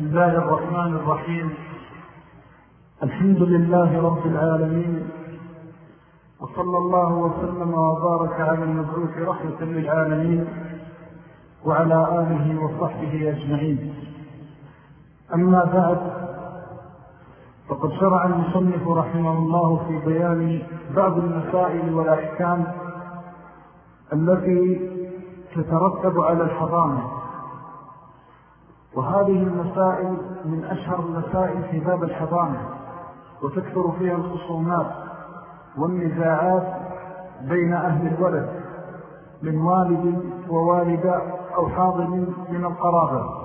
بسم الله الرحمن الرحيم. الحمد لله رب العالمين. وصلى الله وسلم وبارك على المبعوث رحمة للعالمين وعلى آله وصحبه أجمعين. أما بعد فقد شرع المصنف رحمه الله في بيان بعض المسائل والأحكام التي تترتب على الحضانة. وهذه المسائل من أشهر المسائل في باب الحضانة وتكثر فيها الخصومات والنزاعات بين أهل الولد من والد ووالدة أو حاضر من القرابة.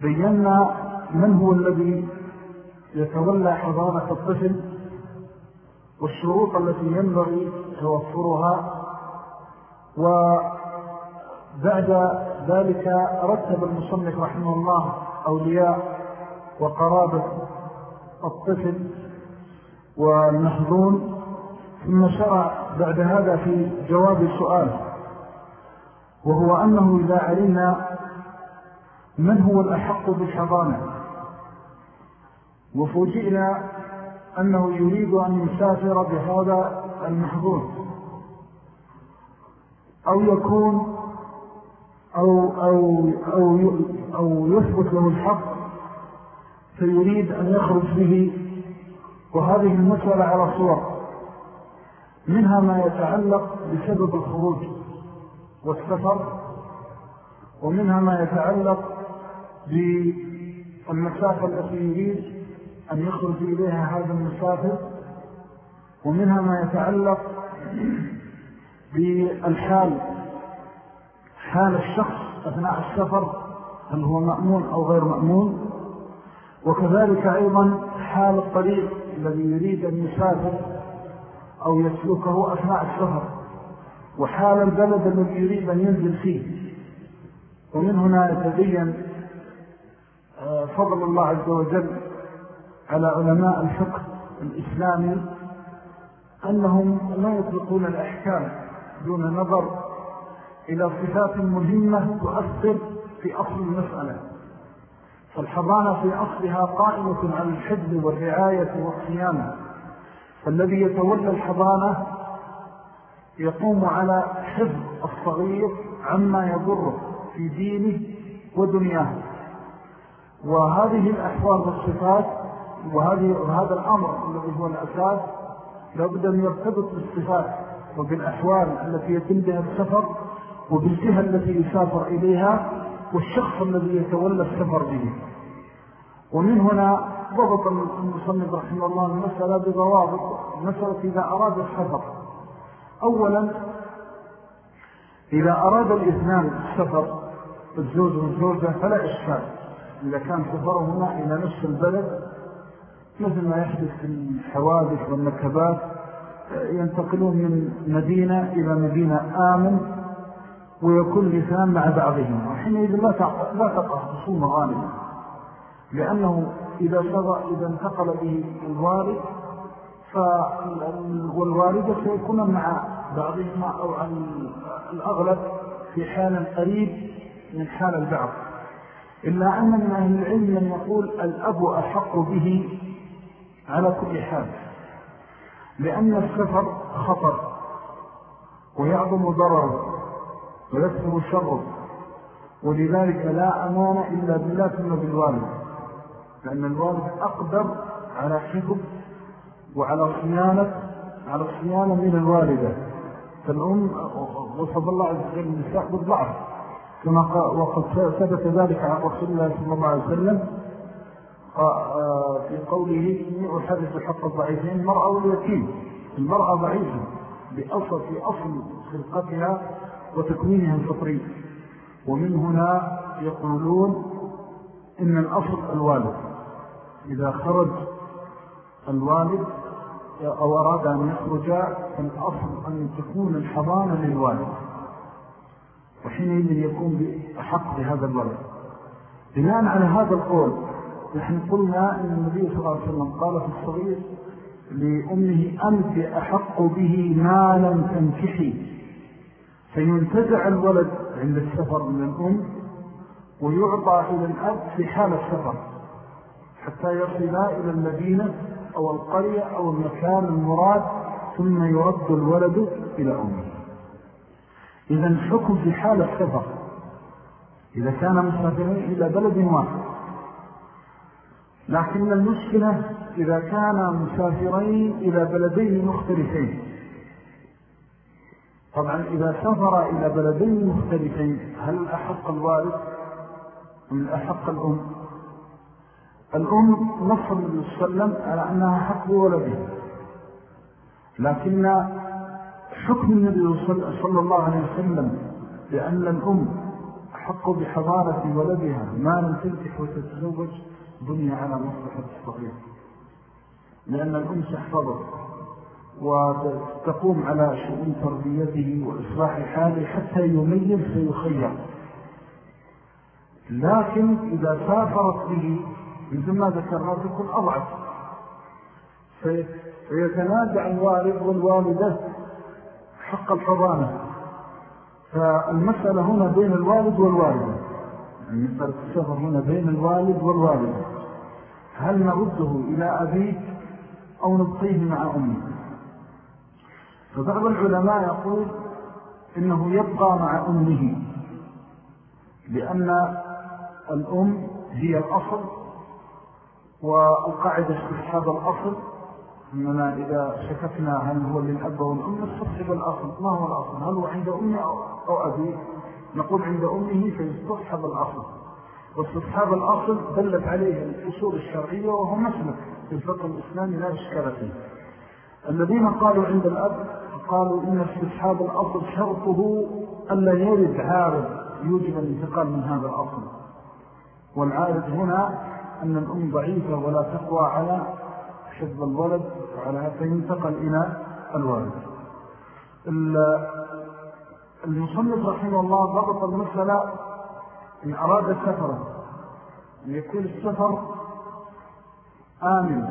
بينا من هو الذي يتولى حضانة الطفل والشروط التي ينبغي توفرها وبعد ذلك رتب المصنف رحمه الله أولياء وقرابة الطفل والمحظون ثم شرع بعد هذا في جواب السؤال وهو أنه إذا علمنا من هو الأحق بالحضانة وفوجئنا أنه يريد أن يسافر بهذا المحظون أو يكون أو, أو, أو, أو يثبت له الحق فيريد أن يخرج به. وهذه المسألة على صور منها ما يتعلق بسبب الخروج والسفر ومنها ما يتعلق بالمسافة التي يريد أن يخرج إليها هذا المسافر. ومنها ما يتعلق بالحال حال الشخص أثناء السفر هل هو مأمون أو غير مأمون؟ وكذلك أيضا حال الطريق الذي يريد أن يسافر أو يسلكه أثناء السفر وحال البلد الذي يريد أن ينزل فيه. ومن هنا يتبين آه، فضل الله عز وجل على علماء الفقه الإسلامي أنهم لا يطلقون الأحكام دون نظر إلى صفات مهمة تؤثر في أصل المسألة. فالحضانة في أصلها قائمة على الحفظ والرعاية والصيانة فالذي يتولى الحضانة يقوم على حفظ الصغير عما يضره في دينه ودنياه. وهذه الأحوال والصفات وهذا الأمر الذي هو الأساس لابد أن يرتبط بالصفات وبالأحوال التي يتم بها السفر وبالجهة التي يسافر إليها والشخص الذي يتولى السفر به. ومن هنا ضبط المصنف رحمه الله المسألة بضوابط المسألة إذا أراد السفر. أولا إذا أراد الإثنان السفر الزوج والزوجة فلا إشكال. إذا كان سفرهما إلى نفس البلد مثل ما يحدث في الحوادث والنكبات ينتقلون من مدينة إلى مدينة آمن ويكون لسان مع بعضهم. وحينئذ لا لا تقع خصومة غالبا. لأنه إذا إذا انتقل به الوالد والوالدة سيكون مع بعضهما أو الأغلب في حال قريب من حال البعض. إلا أن من أهل العلم يقول الأب أحق به على كل حال. لأن السفر خطر ويعظم ضرره. ويكثر شره ولذلك لا أمان إلا بالله ثم بالوالد. لأن الوالد أقدر على حفظ وعلى صيانة على الصيانة من الوالدة. فالأم وصف الله عز وجل النساء بالضعف كما وقد ثبت ذلك عن رسول الله صلى الله عليه وسلم. في قوله إني أحرز حق الضعيفين المرأة واليتيم. المرأة ضعيفة بأصل في أصل خلقتها وتكوينها الفطري. ومن هنا يقولون إن الأصل الوالد. إذا خرج الوالد أو أراد أن يخرج فالأصل أن تكون الحضانة للوالد. وحينئذ يكون بأحق بهذا الولد. بناء على هذا القول نحن قلنا أن النبي صلى الله عليه وسلم قال في الصغير لأمه أنت أحق به ما لم تنكحي. فينتزع الولد عند السفر من الأم ويعطى إلى الأب في حال السفر حتى يصلا إلى المدينة أو القرية أو المكان المراد ثم يرد الولد إلى أمه. إذا الحكم في حال السفر. إذا كان مسافرين إلى بلد واحد. لكن المشكلة إذا كان مسافرين إلى بلدين مختلفين. طبعا إذا سافر إلى بلدين مختلفين هل أحق الوالد من أحق الأم؟ الأم نصر النبي صلى الله عليه وسلم على أنها حق ولدها لكن حكم النبي صلى الله عليه وسلم بأن الأم حق بحضارة ولدها ما لم تنتح وتتزوج بني على مصلحة الصغير. لأن الأم تحفظه. وتقوم على شؤون تربيته وإصلاح حاله حتى يميز فيخير. لكن إذا سافرت به مثل ما ذكرنا تكون أضعف. فيتنازع الوالد والوالدة حق الحضانة. فالمسألة هنا بين الوالد والوالدة. يعني مسألة السفر هنا بين الوالد والوالدة. هل نرده إلى أبيه أو نبقيه مع أمه فبعض العلماء يقول إنه يبقى مع أمه لأن الأم هي الأصل والقاعدة استصحاب الأصل. أننا إذا شكفنا هل هو للأب والأم نستصحب الأصل. ما هو الأصل؟ هل هو عند أمه أو أبي؟ نقول عند أمه فيستصحب الأصل. واستصحاب الأصل دلت عليه الأصول الشرعية وهو مسلك في الفقه الإسلامي لا إشكال فيه. الذين قالوا عند الأب قالوا إن استصحاب الأصل شرطه ألا يرد عارض يوجب الانتقال من هذا الأصل. والعارض هنا أن الأم ضعيفة ولا تقوى على حفظ الولد وعلى فينتقل إلى الوالد المصنف رحمه الله ضبط المسألة إن أراد سفرا أن يكون السفر آمن.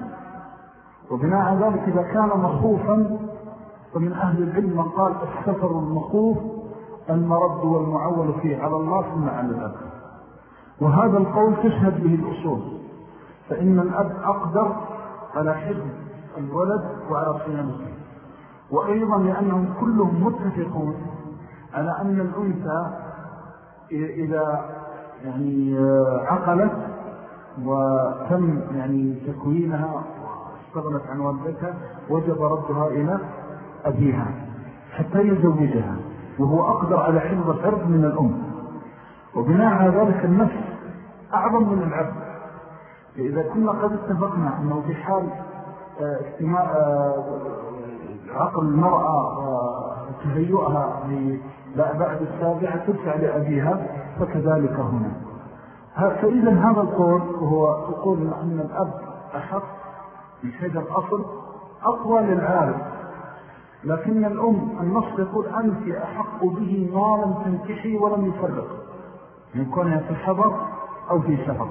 وبناء ذلك إذا كان مخوفا فمن أهل العلم من قال السفر المخوف المرد والمعول فيه. على الله ثم على الأب وهذا القول تشهد به الأصول. فإن الأب أقدر على حفظ الولد وعلى صيانته وأيضا لأنهم كلهم متفقون على أن الأنثى إذا يعني عقلت وتم يعني تكوينها واستغنت عن والدتها وجب ردها إلى أبيها حتى يزوجها وهو أقدر على حفظ الحرب من الأم. وبناء على ذلك النفس أعظم من العبد. فإذا كنا قد اتفقنا أنه في حال آه، استماع آه، عقل المرأة وتهيئها بعد السابعة تدفع لأبيها فكذلك هنا. فإذا هذا القول وهو يقول أن الأب أحق من حيث الأصل أقوى للعارف. لكن الأم النص يقول أنت أحق به ما لم تنكحي ولم يفرق من كونها في الحضر أو في سفر.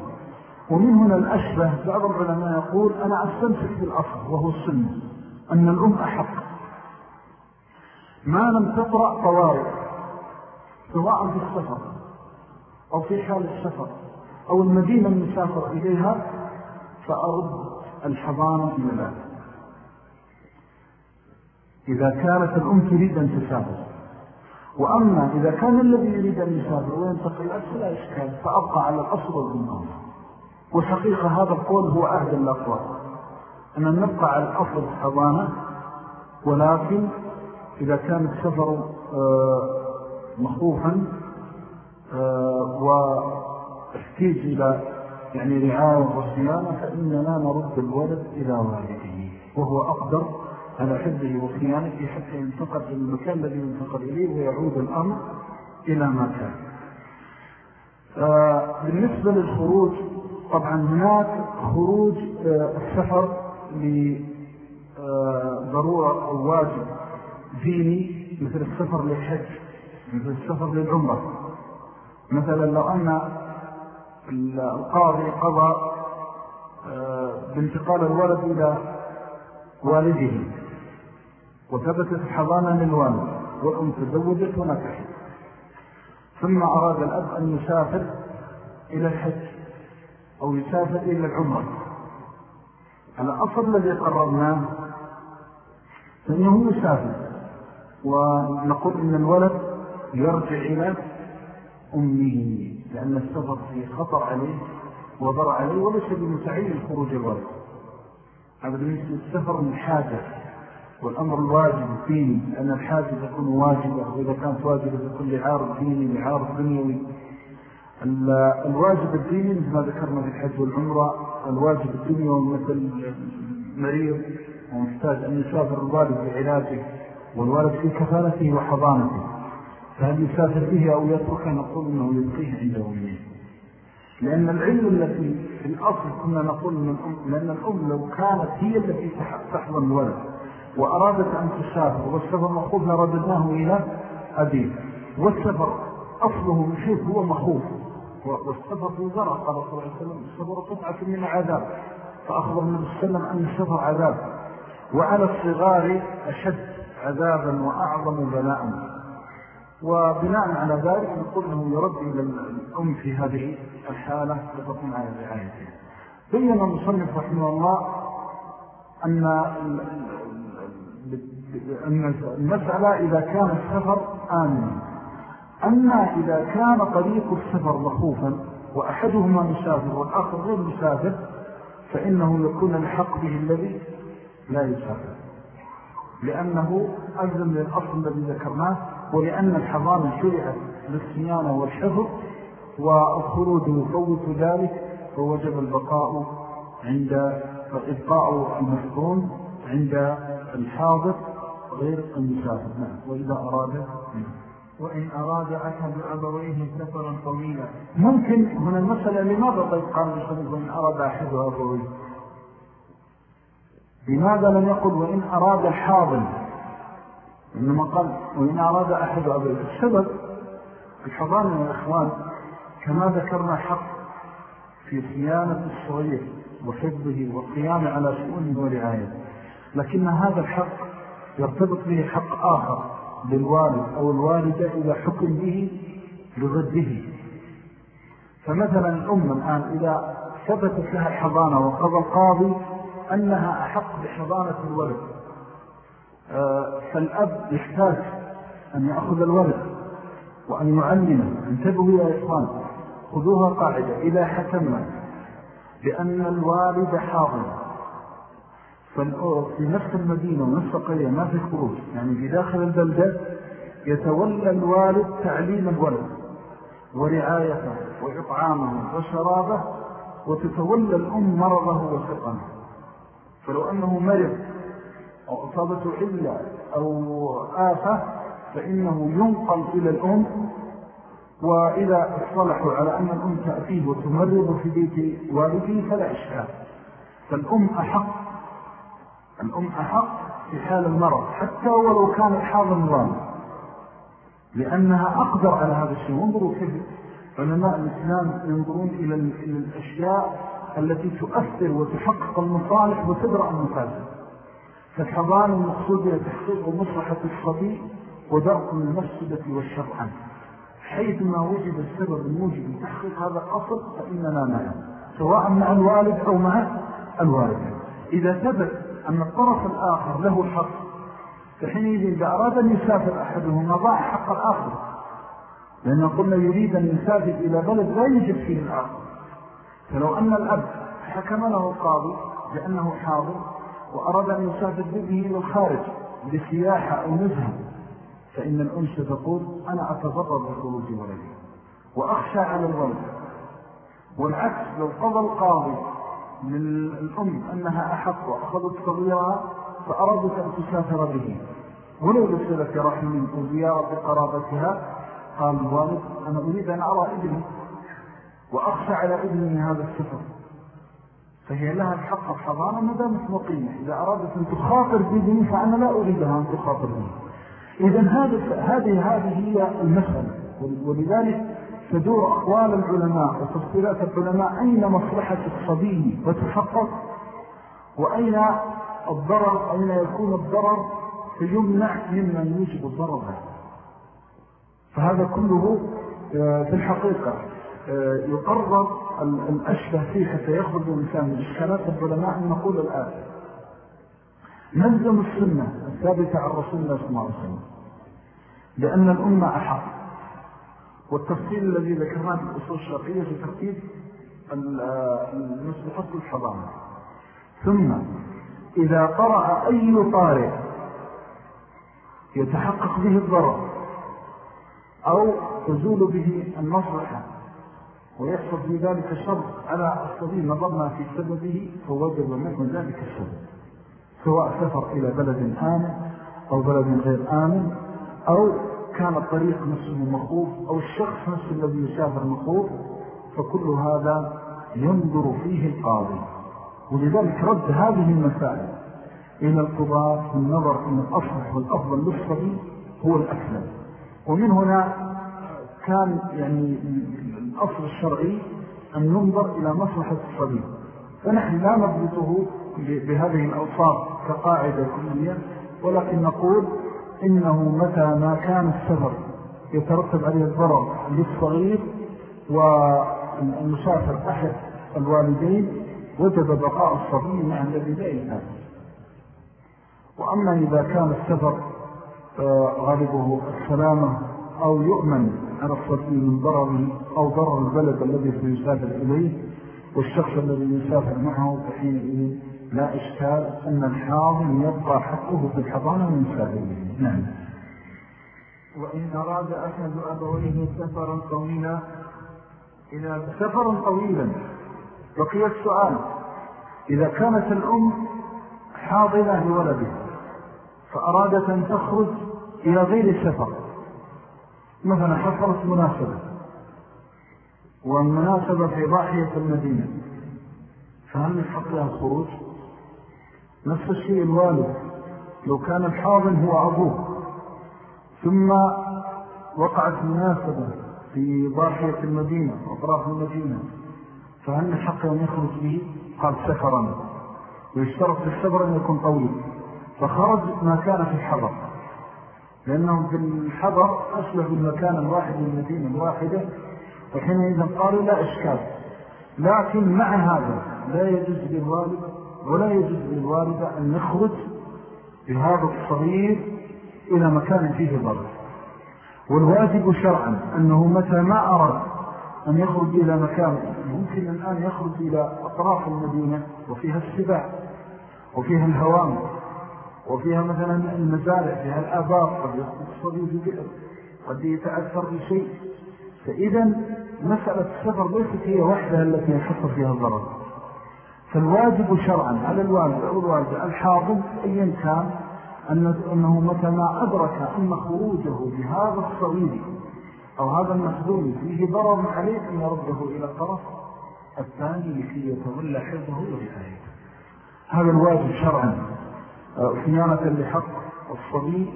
ومن هنا الأشبه بعض العلماء يقول أنا أستمسك بالأصل وهو السنة أن الأم أحق. ما لم تقرأ طوارئ سواء في السفر أو في حال السفر أو المدينة المسافر إليها فأرد الحضانة إلى ذلك. إذا كانت الأم تريد أن تسافر وأما إذا كان الذي يريد أن يسافر وينتقل الأسفل لا إشكال. فأبقى على الأصل والإمام وحقيقة هذا القول هو أهد الأقوى أن نبقى على الأصل الحضانة ولكن إذا كان السفر آه، مخوفا آه، واحتيج إلى يعني رعاية وصيانة فإننا نرد الولد إلى والده وهو أقدر على حفظه وصيانته حتى ينتقل إلى المكان الذي ينتقل إليه ويعود الأمر إلى ما كان. آه، بالنسبة للخروج طبعا هناك خروج السفر لضرورة أو واجب ديني مثل السفر للحج مثل السفر للعمرة. مثلا لو أن القاضي قضى آه، بانتقال الولد إلى والده. وثبتت الحضانة للوالد والأم تزوجت ونكحت. ثم أراد الأب أن يسافر إلى الحج أو يسافر إلى العمر الأصل الذي قررناه فإنه يسافر ونقول إن الولد يرجع إلى أمه لأن السفر فيه خطر عليه وضر عليه وليس بمتعين خروج الولد. هذا بالنسبة للسفر من حاجة والأمر الواجب الديني لأن الحاجة تكون واجبة وإذا كانت واجبة تكون لعارض ديني لعارض دنيوي. الواجب الديني مثل ما ذكرنا في الحج والعمرة الواجب الدنيوي مثل مريض ومحتاج أن يسافر الوالد بعلاجه والوالد في كفالته وحضانته. فهل يسافر به أو يترك؟ نقول أنه يبقيه عند أمه. لأن العلم التي في الأصل كنا نقول من الأم لأن الأم لو كانت هي التي تحضن الولد وأرادت أن تسافر والسفر مخوف لرددناه إلى أبيه والسفر أصله من هو مخوف. والسفر في ذرع قال صلى الله عليه وسلم السفر قطعة من عذاب. فأخبر النبي صلى الله عليه وسلم أن السفر عذاب. وعلى الصغار أشد عذابا وأعظم بلاء. وبناء على ذلك نقول أنه يرد إلى الأم في هذه الحالة لتكون على رعايتها بين المصنف رحمه الله أن أن المسألة إذا كان السفر آمنا. أما إذا كان طريق السفر مخوفا وأحدهما مسافر والآخر غير مسافر فإنه يكون الحق به الذي لا يسافر. لأنه أجل للأصل الذي ذكرناه ولأن الحضانة شرعت للصيانة والحفظ والخروج يفوت ذلك فوجب البقاء عند إبقاء المفهوم عند الحاضر غير المسافر. نعم. وإذا أراد. وإن أراد أحد أبويه سفرا طويلا. ممكن. هنا المسألة لماذا طيب؟ قال بصنف وإن أراد أحد أبويه. لماذا لم يقل وإن أراد الحاضر إنما قال وإن أراد أحد أبويه. السبب الحضانة يا إخوان كما ذكرنا حق في صيانة الصغير وحفظه والقيام على شؤونه ورعايته لكن هذا الحق يرتبط به حق آخر للوالد أو الوالدة إذا حكم به لضده. فمثلا الأم الآن إذا ثبتت لها الحضانة وقضى القاضي أنها أحق بحضانة الولد. آه، فالأب يحتاج أن يأخذ الولد وأن يعلمه. انتبهوا يا إخوان خذوها قاعدة. إذا حكمنا بأن الوالد حاضر في نفس المدينة ونفس القرية ما في خروج. يعني في داخل البلدة يتولى الوالد تعليم الولد ورعايته وإطعامه وشرابه وتتولى الأم مرضه وسقمه. فلو أنه مرض أو أصابته علة أو آفة فإنه ينقل إلى الأم وإذا اصطلحوا على أن الأم تأتيه وتمرض في بيت والده فلا إشكال. فالأم أحق الأم أحق في حال المرض حتى ولو كان الحاضر نظام لأنها أقدر على هذا الشيء. وانظروا كيف علماء الإسلام ينظرون إلى الأشياء التي تؤثر وتحقق المصالح وتدرأ المفاسد. فالحضان المقصود بها تحقيق مصلحة الصبي ودرء المفسدة والشر عنه حيث ما وجد السبب الموجب لتحقيق هذا الأصل فإننا معه سواء مع الوالد أو مع الوالد. إذا ثبت أن الطرف الآخر له حق فحينئذ إذا أراد أن يسافر أحدهما ضاع حق الآخر. لأن قلنا يريد أن يسافر إلى بلد لا يجب فيه الآخر. فلو أن الأب حكم له القاضي بأنه حاضر وأراد أن يسافر به إلى الخارج لسياحة أو نزهة فإن الأنس تقول أنا أتضرر بخروج ولدي وأخشى على الولد. والعكس لو قضى القاضي من الأم أنها أحق وأخذت صغيرها فأرادت أن تسافر به. ولو لسلة رحم وزيارة قرابتها قال الوالد أنا أريد أن أرى ابني وأخشى على ابني هذا السفر. فهي لها الحق الحضانة مدامة مقيمة. إذا أرادت أن تخاطر بابني فأنا لا أريدها أن تخاطر به إذن هذه هذه هي المسألة ولذلك تدور أقوال العلماء وتفصيلات العلماء أين مصلحة الصبي وتحقق؟ وأين الضرر؟ أين يكون الضرر؟ فيمنع ممن يوجب الضرر فهذا كله آه، في الحقيقة آه، يقرر الأشبه فيه حتى يخرج الإنسان من إشكالات الظلماء أن نقول الآن. نلزم السنة الثابتة عن رسول الله صلى الله عليه وسلم لأن الأمة أحق. والتفصيل الذي ذكرناه في الأصول الشرعية في ترتيب المصلحة الحضانة. ثم إذا قرأ أي طارئ يتحقق به الضرر أو تزول به المصلحة ويحصل في ذلك الشر على الصديق نظرنا في سببه فوجب منه ذلك السبب سواء سفر إلى بلد آمن أو بلد غير آمن أو كان الطريق نفسه مخوف أو الشخص نفسه الذي يسافر مخوف فكل هذا ينظر فيه القاضي. ولذلك رد هذه المسائل إلى القضاء النظر أن الأصلح والأفضل للصبي هو الأسلم. ومن هنا كان يعني الأصل الشرعي أن ننظر إلى مصلحة الصبي. فنحن لا نضبطه بهذه الأوصاف كقاعدة كلية ولكن نقول إنه متى ما كان السفر يترتب عليه الضرر للصغير والمسافر أحد الوالدين وجب بقاء الصبي مع الذي لا ينام وأما إذا كان السفر آه، غالبه السلامة أو يؤمن على الصبي من ضرره أو ضرر البلد الذي سيسافر إليه والشخص الذي يسافر معه فحينئذ لا إشكال أن الحاضن يبقى حقه في الحضانة من سابقه. نعم. وإن أراد أحد أبويه سفرا طويلا إلى سفرا طويلا. بقي السؤال. إذا كانت الأم حاضنة لولدها فأرادت أن تخرج إلى غير سفر مثلا حصلت مناسبة والمناسبة في ضاحية المدينة فهل من حقها الخروج؟ نفس الشيء الوالد لو كان الحاضن هو أبوه. ثم وقعت مناسبة في ضاحية المدينة وأطراف المدينة. فهل حقه أن يخرج به؟ قال سفرا. ويشترط في السفر أن يكون طويل فخرج ما كان في الحضر. لأنه في الحضر أشبه بالمكان الواحد للمدينة الواحدة. فحينئذ قالوا لا إشكال. لكن مع هذا لا يجوز للوالد ولا يجوز للوالدة أن نخرج بهذا الصغير إلى مكان فيه ضرر. والواجب شرعا أنه متى ما أراد أن يخرج إلى مكان ممكن الآن يخرج إلى أطراف المدينة وفيها السباع وفيها الهوام وفيها مثلا المزارع فيها الآبار قد يصطدي بئر قد يتأثر بشيء. فإذا مسألة السفر ليست هي وحدها التي يحصل فيها الضرر. فالواجب شرعا على الوالد أو الوالد الحاضر أيا كان أنه متى ما أدرك أن خروجه بهذا الصغير أو هذا المخدوم فيه ضرر عليه أن يرده إلى الطرف الثاني لكي يتولى حفظه ورعايته هذا الواجب شرعا. صيانة لحق الصبي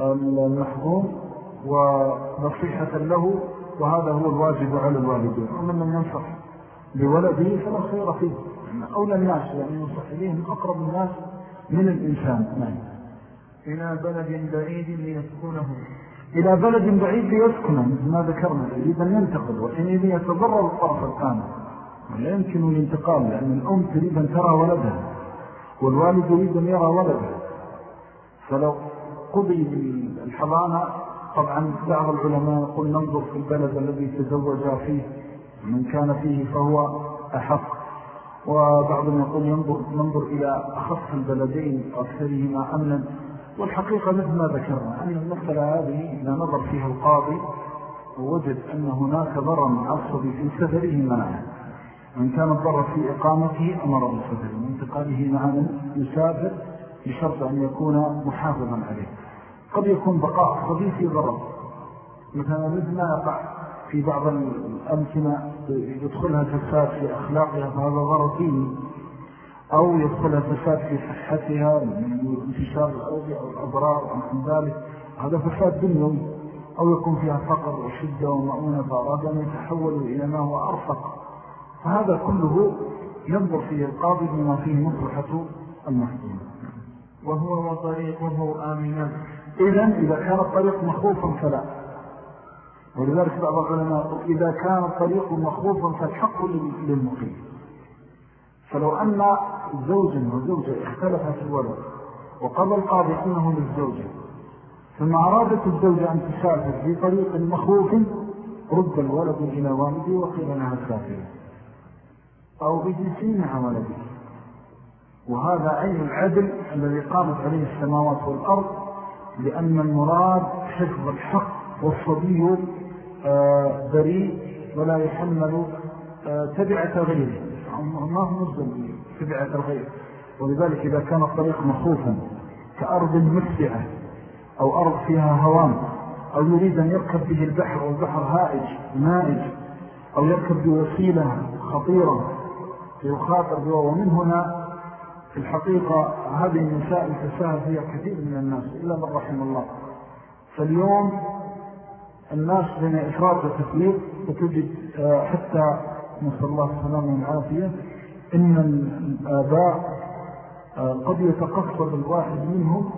المحظوم ونصيحة له وهذا هو الواجب على الوالدين. ومن لم ينصح لولده فلا خير فيه. أولى الناس يعني ينصح إليهم أقرب الناس من الإنسان. نعم. إلى بلد بعيد ليسكنه. إلى بلد بعيد ليسكنه مثل ما ذكرنا يريد أن ينتقل وحينئذ يتضرر الطرف الثاني. ولا يمكن الانتقال لأن الأم تريد أن ترى ولدها والوالد يريد أن يرى ولده. فلو قضي بالحضانة طبعا بعض العلماء يقول ننظر في البلد الذي تزوج فيه من كان فيه فهو أحق. وبعضهم يقول ينظر, ننظر إلى أخص البلدين وأكثرهما أمنا والحقيقة مثل ما ذكرنا أن المسألة هذه إذا نظر فيها القاضي ووجد أن هناك ضرر معصب في سفره منعه وإن كان الضرر في إقامته أمر بالسفر وانتقاله مع من يسافر بشرط أن يكون محافظا عليه. قد يكون بقاء الصبي في ضرر. مثلا مثل ما يقع في بعض الأمكنة يدخلها فساد في أخلاقها فهذا ضرر فيه أو يدخلها فساد في صحتها من انتشار الأوضع أو الأضرار عن ذلك. هذا فساد دنيوي. أو يكون فيها فقر وشدة ومعونة فأراد أن يتحولوا إلى ما هو أرفق. فهذا كله ينظر فيه القاضي بما فيه مصلحة المحكوم وهو وطريقه آمنا. إذن إذا كان الطريق مخوفا فلا. ولذلك بعض العلماء إذا كان الطريق مخوفا فالحق للمقيم. فلو أن زوجا وزوجة اختلفا في الولد وقضى القاضي أنه للزوجة ثم أرادت الزوجة أن تسافر في طريق مخوف رد الولد إلى والده وقيل لها سافر. أو اجلسي مع ولده. وهذا عين العدل الذي قامت عليه السماوات والأرض لأن المراد حفظ الحق والصبي بريء ولا يحمل آه، تبعة غيره ما هو مزل تبعة الغير ولذلك إذا كان الطريق مخوفا كأرض مسعة أو أرض فيها هوام أو يريد أن يركب به البحر والبحر هائج مائج أو يركب بوسيلة خطيرة فيخاطر بها. ومن هنا في الحقيقة هذه المسائل تساهل فيها كثير من الناس إلا من رحم الله. فاليوم الناس بين إفراط وتفريط وتجد آه، حتى نسأل الله السلامة والعافية إن الآباء آه، قد يتقصد الواحد منهم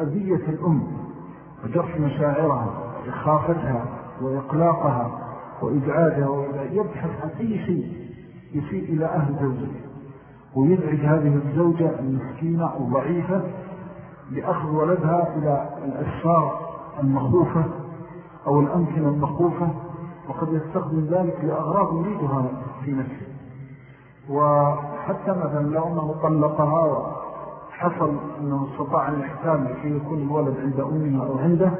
أذية الأم وجرح مشاعرها وإخافتها وإقلاقها وإبعادها ويبحث عن أي شيء يسيء إلى أهل زوجه ويدعج هذه الزوجة المسكينة الضعيفة لأخذ ولدها إلى الأسفار المخوفة. أو الأمكنة المخوفة وقد يستخدم ذلك لأغراض يريدها في نفسه. وحتى مثلا لو أنه طلقها حصل أنه استطاع الاحتام لكي يكون الولد عند أمه أو عنده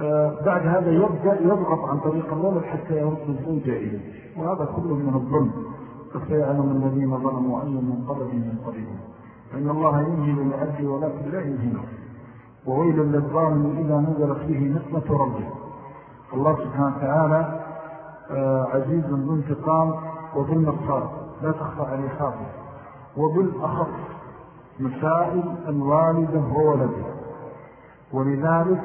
آه، بعد هذا يبدأ يضغط عن طريق الولد حتى يرد الزوجة إليه وهذا كله من الظلم. فسيعلم الذين ظلموا أي من قبل من قبلهم فإن الله ينهل لأجل ولكن لا ينهله وويل للظالم إذا نزلت فيه نقمة ربه. الله سبحانه وتعالى آه، عزيز ذو انتقام وذو النصار لا تخفى عليه خافه وبالأخص مسائل الوالدة وولده ولذلك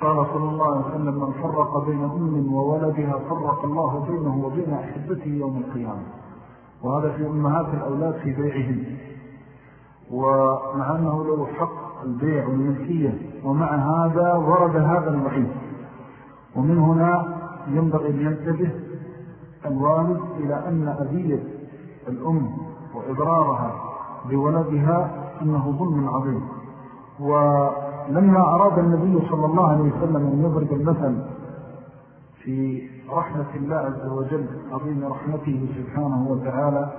قال صلى الله عليه وسلم من فرق بين أم وولدها فرق الله بينه وبين أحبته يوم القيامة. وهذا في أمهات الأولاد في بيعهم. ومع أنه له حق البيع والملكية ومع هذا ورد هذا الوعيد ومن هنا ينبغي أن ينتبه الوالد إلى أن أذية الأم وإضرارها بولدها أنه ظلم عظيم. ولما أراد النبي صلى الله عليه وسلم أن يضرب المثل في رحمة الله عز وجل عظيم رحمته سبحانه وتعالى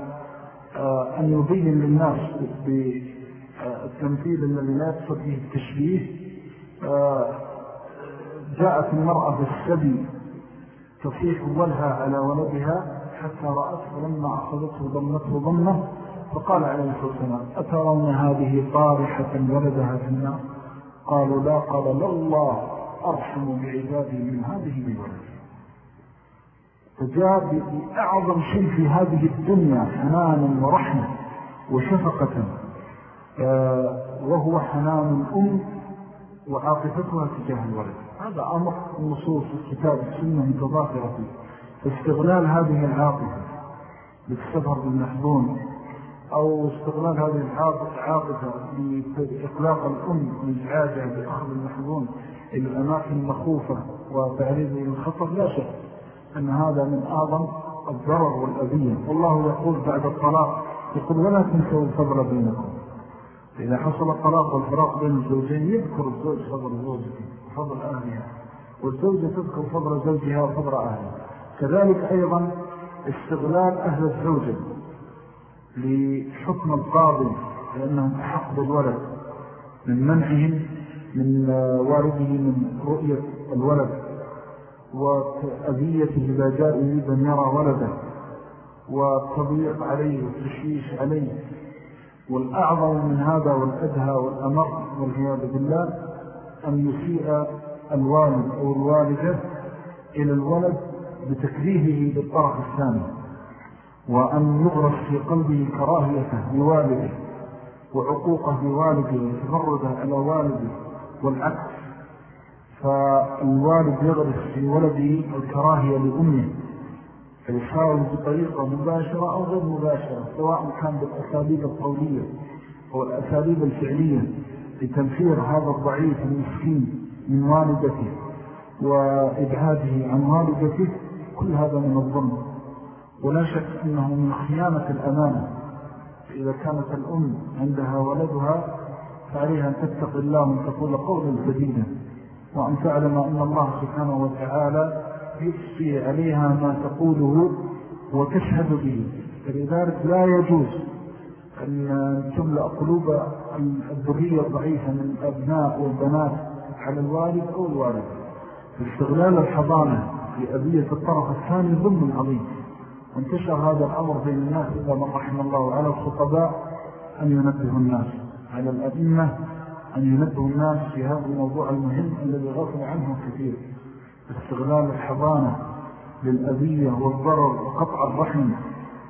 آه، أن يبين للناس بالتمثيل الذي لا يقصد فيه التشبيه آه، جاءت المرأة بالسبي تصيح ولها على ولدها حتى رأته لما أخذته ضمته ضمه فقال عليه الصلاة والسلام أترون هذه طارحة ولدها في النار؟ قالوا لا. قال لا الله أرحم بعباده من هذه بولده فجاء بأعظم شيء في هذه الدنيا حنانا ورحمة وشفقة آه، وهو حنان الأم وعاطفتها تجاه الولد هذا أمر النصوص الكتاب السنة متضافرة. فيه فاستغلال هذه العاطفة للسفر بالمحبون أو استغلال هذه العاطفة لإقلاق الأم لإزعاجها بأخذ المحبون إلى الأماكن المخوفة وتعريض إلى الخطر لا شك أن هذا من أعظم الضرر والأذية. والله يقول بعد الطلاق يقول ولا تنسوا الفضل بينكم. إذا حصل الطلاق والفراق بين الزوجين يذكر الزوج فضل زوجته وفضل أهلها. والزوجة تذكر فضل زوجها وفضل أهلها. كذلك أيضا استغلال أهل الزوجة لحكم القاضي لأنهم أحق بالولد من منعهم من والده من رؤية الولد وأذيته إذا جاء يريد أن يرى ولده والتضييق عليه والتشويش عليه. والأعظم من هذا والأدهى والأمر والعياذ بالله أن يسيء الوالد أو الوالدة إلى الولد بتكريهه بالطرف الثاني وأن يغرس في قلبه كراهيته لوالده وعقوقه لوالده وتفرده على والده والعكس. فالوالد يغرس في ولده الكراهية لأمه. فيحاول بطريقة مباشرة أو غير مباشرة سواء كان بالأساليب القولية أو الأساليب الفعلية لتنفير هذا الضعيف المسكين من والدته وإبعاده عن والدته كل هذا من الظلم ولا شك أنه من خيانة الأمانة. إذا كانت الأم عندها ولدها فعليها أن تتقي الله وأن تقول قولا سديدا. وأن تعلم أن الله سبحانه وتعالى يكفي عليها ما تقوله وتشهد به. فلذلك لا يجوز أن تملأ قلوب الذرية الضعيفة من الأبناء والبنات على الوالد أو الوالد استغلال الحضانة في أبية الطرف الثاني ظلم عظيم. وانتشر هذا الأمر بين الناس إذا من رحم الله على الخطباء أن ينبه الناس على الأئمة أن ينبه الناس في هذا الموضوع المهم الذي غفل عنه كثير. استغلال الحضانة للأذية والضرر وقطع الرحم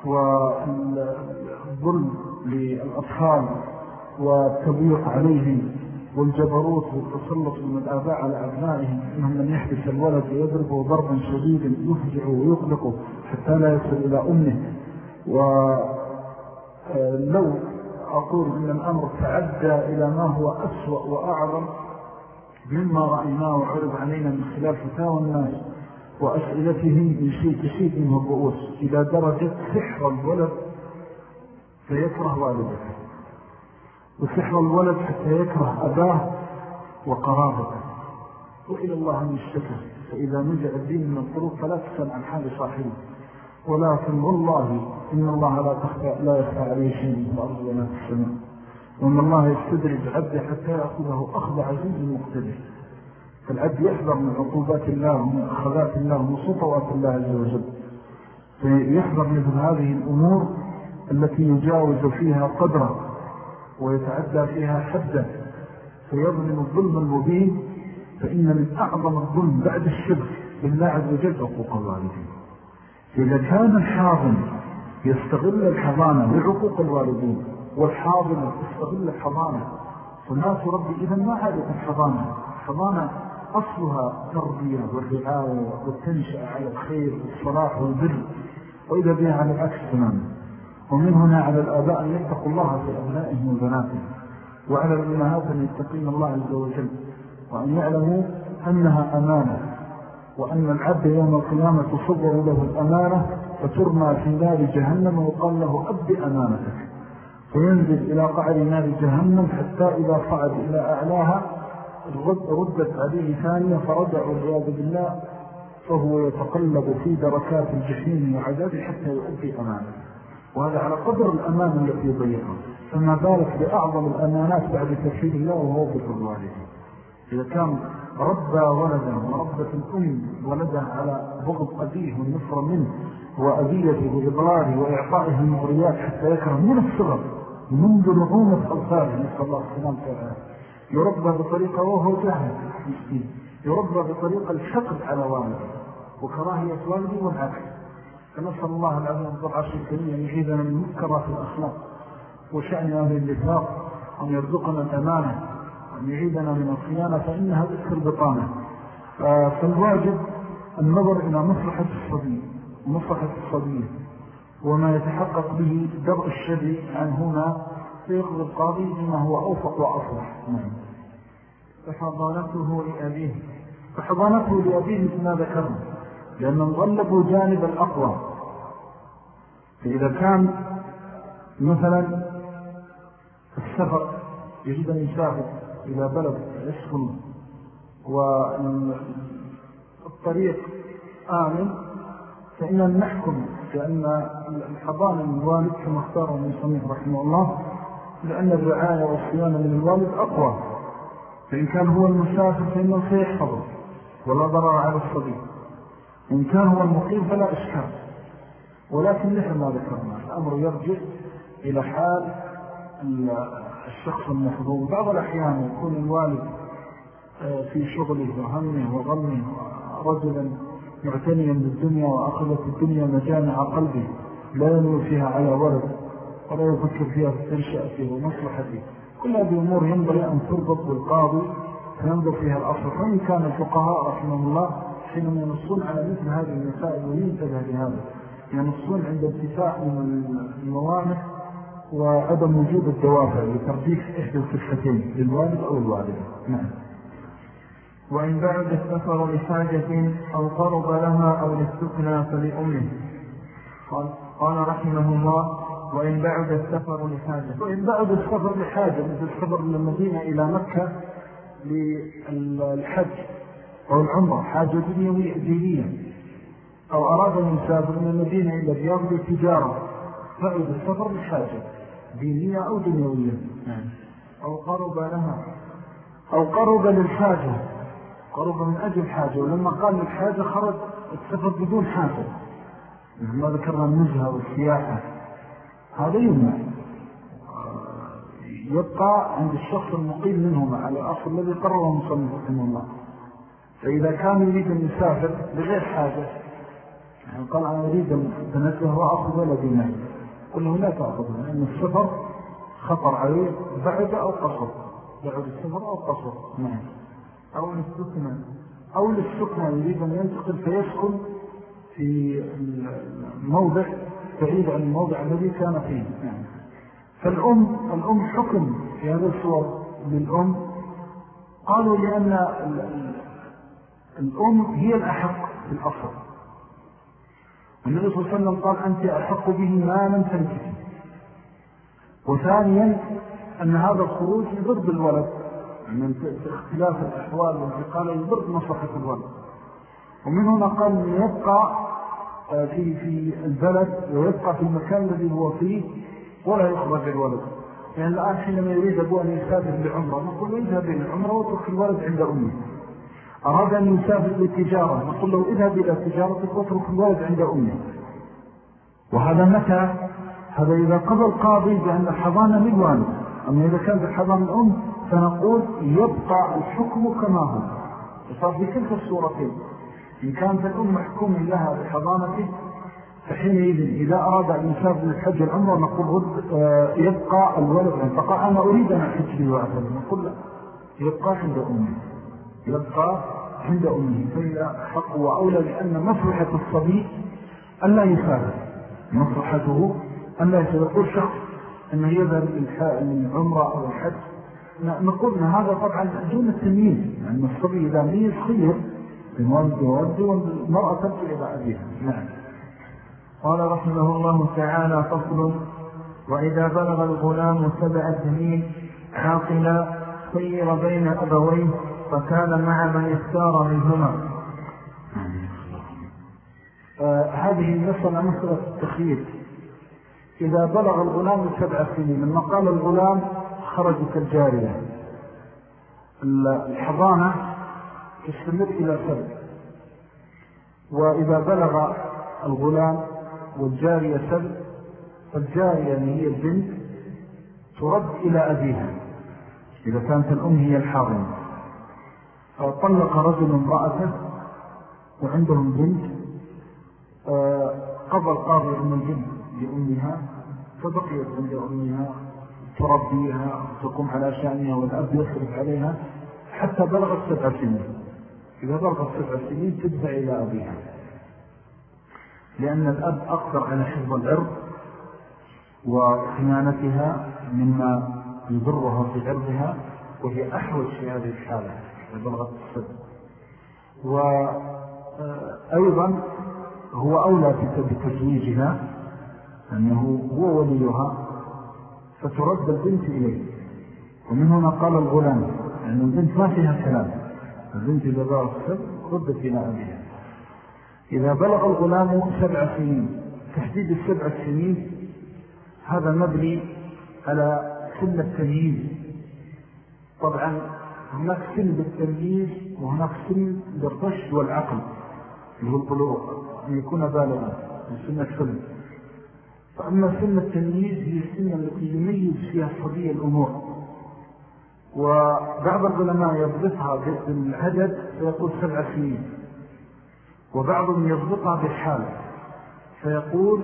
والظلم للأطفال والتضييق عليهم والجبروت والتسلط من الآباء على أبنائهم إنهم من يحدث الولد ويضربه ضربا شديدا يفجعه ويقلقه حتى لا يصل إلى أمه. ولو أقول إن الأمر تعدى إلى ما هو أسوأ وأعظم مما رأيناه وعرض علينا من خلال فتاوى الناس وأسئلتهم شيء تشيد منه الرؤوس إلى درجة سحر الولد فيكره والدته وسحر الولد حتى يكره أباه وقرابته. وإلى الله من الشكر. فإذا نجع الدين من الطرق فلا تسأل عن حال صاحبه. ولكن والله إن الله لا, لا يخفى عليه شيء من الأرض ولا السماء. وأن الله يستدرج عبده حتى يأخذه أخذ عزيز مقتدر. فالعبد يحذر من عقوبات الله ومن أخذات الله ومن سطوات الله عز وجل. فيحذر مثل هذه الأمور التي يجاوز فيها قدره ويتعدى فيها حدا. فيظلم الظلم المبين فإن من أعظم الظلم بعد الشرك بالله عز وجل حقوق الوالدين. إذا كان الحاضن يستغل الحضانة لعقوق الوالدين والحاضن يستغل الحضانة فالناس ربي إذا ما عادت الحضانة. الحضانة أصلها تربية والرعاية والتنشأ على الخير والصلاح والبر. وإذا بها على العكس تماما. ومن هنا على الآباء أن يتقوا الله في أبنائهم وبناتهم. وعلى الأمهات أن يتقين الله عز وجل. وأن يعلموا أنها أمانة. وأن العبد يوم القيامة تصور له الأمانة فترمى في نار جهنم وقال له أبد أمانتك. فينزل إلى قعر نار جهنم حتى إذا صعد إلى أعلاها ردت عليه ثانية فرجع العياذ بالله فهو يتقلب في دركات الجحيم وعذابه حتى يؤدي أمانه. وهذا على قدر الأمان التي يضيعها. فما بالك بأعظم الأمانات بعد تفشيد الله وهو بر الوالدين. إذا كان ربى ولدا وربة الأم ولدها على بغض أبيه والنصر منه وأبيته وإضراره وإعطائه المغريات حتى يكره من الصغر منذ نعومة ألفاظه نسأل الله السلام تعالى يربى بطريقة وهو جاهل مسكين يربى بطريقة الشكر على والده وكراهية والده والعكس. فنسأل الله العظيم الضرع الكريم أن من مكرات الأخلاق وشأن أهل النفاق أن يرزقنا الأمانة يعيدنا من الخيانة فإنها ذكر البطانة. فالواجب النظر إلى مصلحة الصبي ومصلحة الصبية وما يتحقق به درء الشر عن هنا. فيقضي القاضي بما هو أوفق وأصلح. نعم. فحضانته لأبيه. فحضانته لأبيه مثل ما ذكرنا لأنهم غلبوا جانب الأقوى. فإذا كان مثلا السفر يجب أن يسافر إلى بلد يسكن والطريق آمن فإننا نحكم بأن الحضانة من الوالد كما اختاره صنيف رحمه الله لأن الرعاية والصيانة من الوالد أقوى. فإن كان هو المسافر فإنه سيحفظه ولا ضرر على الصديق. إن كان هو المقيم فلا إشكال. ولكن مثل ما ذكرنا الأمر يرجع إلى حال الشخص المحظوظ. بعض الأحيان يكون الوالد آه، في شغله وهمه وغمه رجلا معتنيا بالدنيا وأخذت الدنيا مجامع قلبه لا ينوي فيها على ولد ولا يفكر فيها في تنشأته ومصلحته. كل هذه أمور ينبغي أن تربط بالقاضي فينظر فيها الأصل. وإن كان الفقهاء رحمه الله حينما ينصون على مثل هذه المسائل وينتبه لهذا ينصون عند انتفاع من الموانع وعدم وجود الدوافع لترجيح إحدى الكفتين للوالد أو الوالد نعم. وإن بعد السفر لحاجة أو قرب لها أو للسكنى فلأمه. قال, قال رحمه الله وإن بعد السفر لحاجة. وإن بعد السفر لحاجة مثل السفر من المدينة إلى مكة للحج أو العمرة حاجة دينية. أو أراد أن يسافر من المدينة إلى الرياض للتجارة بعد السفر لحاجة. دينية أو دنيوية. أو قرب لها. أو قرب للحاجة. قرب من أجل حاجة ولما قال للحاجة خرج السفر بدون حاجة. ما ذكرنا النزهة والسياحة. هذا يمنع. يبقى عند الشخص المقيم منهما على الأصل الذي قرره مصنف رحمه الله. فإذا كان يريد أن يسافر بغير حاجة يعني قال أنا أريد أن تنزه وأخذ ولدي معي. قل لا تأخذه لأن السفر خطر عليه بعد أو قصر. بعد السفر أو قصر. نعم. أو للسكنة أو للسكنة يريد أن ينتقل فيسكن في الموضع بعيد عن الموضع الذي كان فيه. نعم. فالأم الأم حكم في هذا الصور للأم. قالوا لأن الأم هي الأحق في الأصل. النبي صلى الله عليه وسلم قال أنت أحق به ما لم تنكتي وثانيا أن هذا الخروج يضر الولد من اختلاف الأحوال والانتقال يضر مصلحة الولد. ومن هنا قال يبقى آه، في في البلد ويبقى في المكان الذي هو فيه ولا يخرج الولد. يعني الآن حينما يريد أبوه أن يسافر لعمره نقول إلى العمرة واترك الولد عند أمه. أراد أن يسافر للتجارة نقول له اذهب إلى تجارتك واترك الولد عند أمه. وهذا متى؟ هذا إذا قضى القاضي بأن الحضانة للوالد أما إذا كانت الحضانة الأم فنقول يبقى الحكم كما هو. وصار في كلتا الصورتين إن كانت الأم محكوم لها بحضانته فحينئذ إذا أراد أن يسافر للحج العمر نقول آه، يبقى الولد فقال أنا أريد أن أحج لي وأعتذر نقول لا يبقى عند أمي يبقى عند أمه فإذا حق وأولى لأن مصلحة الصبي أن لا يسافر مصلحته أن لا يسافر شخص أنه يذهب للعمرة أو الحج. نقول أن هذا طبعا دون التمييز. لأن الصبي إذا ميز خير بمولد وولد والمرأة تبقى إلى أبيها. نعم. قال رحمه الله تعالى فصل وإذا بلغ الغلام سبع سنين عاقلا خير بين أبويه فكان مع من اختار منهما. هذه المسألة مسألة التخيير. إذا بلغ الغلام سبع سنين لما قال الغلام خرجت الجارية. الحضانة تستمر إلى سبع. وإذا بلغ الغلام والجارية سبع فالجارية اللي هي البنت ترد إلى أبيها. إذا كانت الأم هي الحاضنة. طلق رجل امرأته وعندهم بنت آه، قضى القاضي أن البنت لأمها فبقيت عند أمها تربيها وتقوم على شأنها والأب يصرف عليها حتى بلغت سبع سنين. إذا بلغت سبع سنين تدفع إلى أبيها. لأن الأب أقدر على حفظ العرض وخيانتها مما يضرها في عرضها وهي أحوج في هذه الحالة. بلغة السبب وأيضا هو أولى بتزويجها أنه هو وليها فترد البنت إليه. ومن هنا قال الغلام أن البنت ما فيها كلام. البنت إذا بلغ السبب ردت إلى أبيها. إذا بلغ الغلام سبع سنين تحديد السبع سنين هذا مبني على سنة التمييز. طبعا هناك سن للتمييز وهناك سن للرشد والعقل اللي هو البلوغ أن يكون بالغا من سنة السن فأما سن التمييز هي السنة التي يميز فيها الصبي الأمور. وبعض العلماء يضبطها بالعدد فيقول سبع سنين. وبعضهم يضبطها بالحال فيقول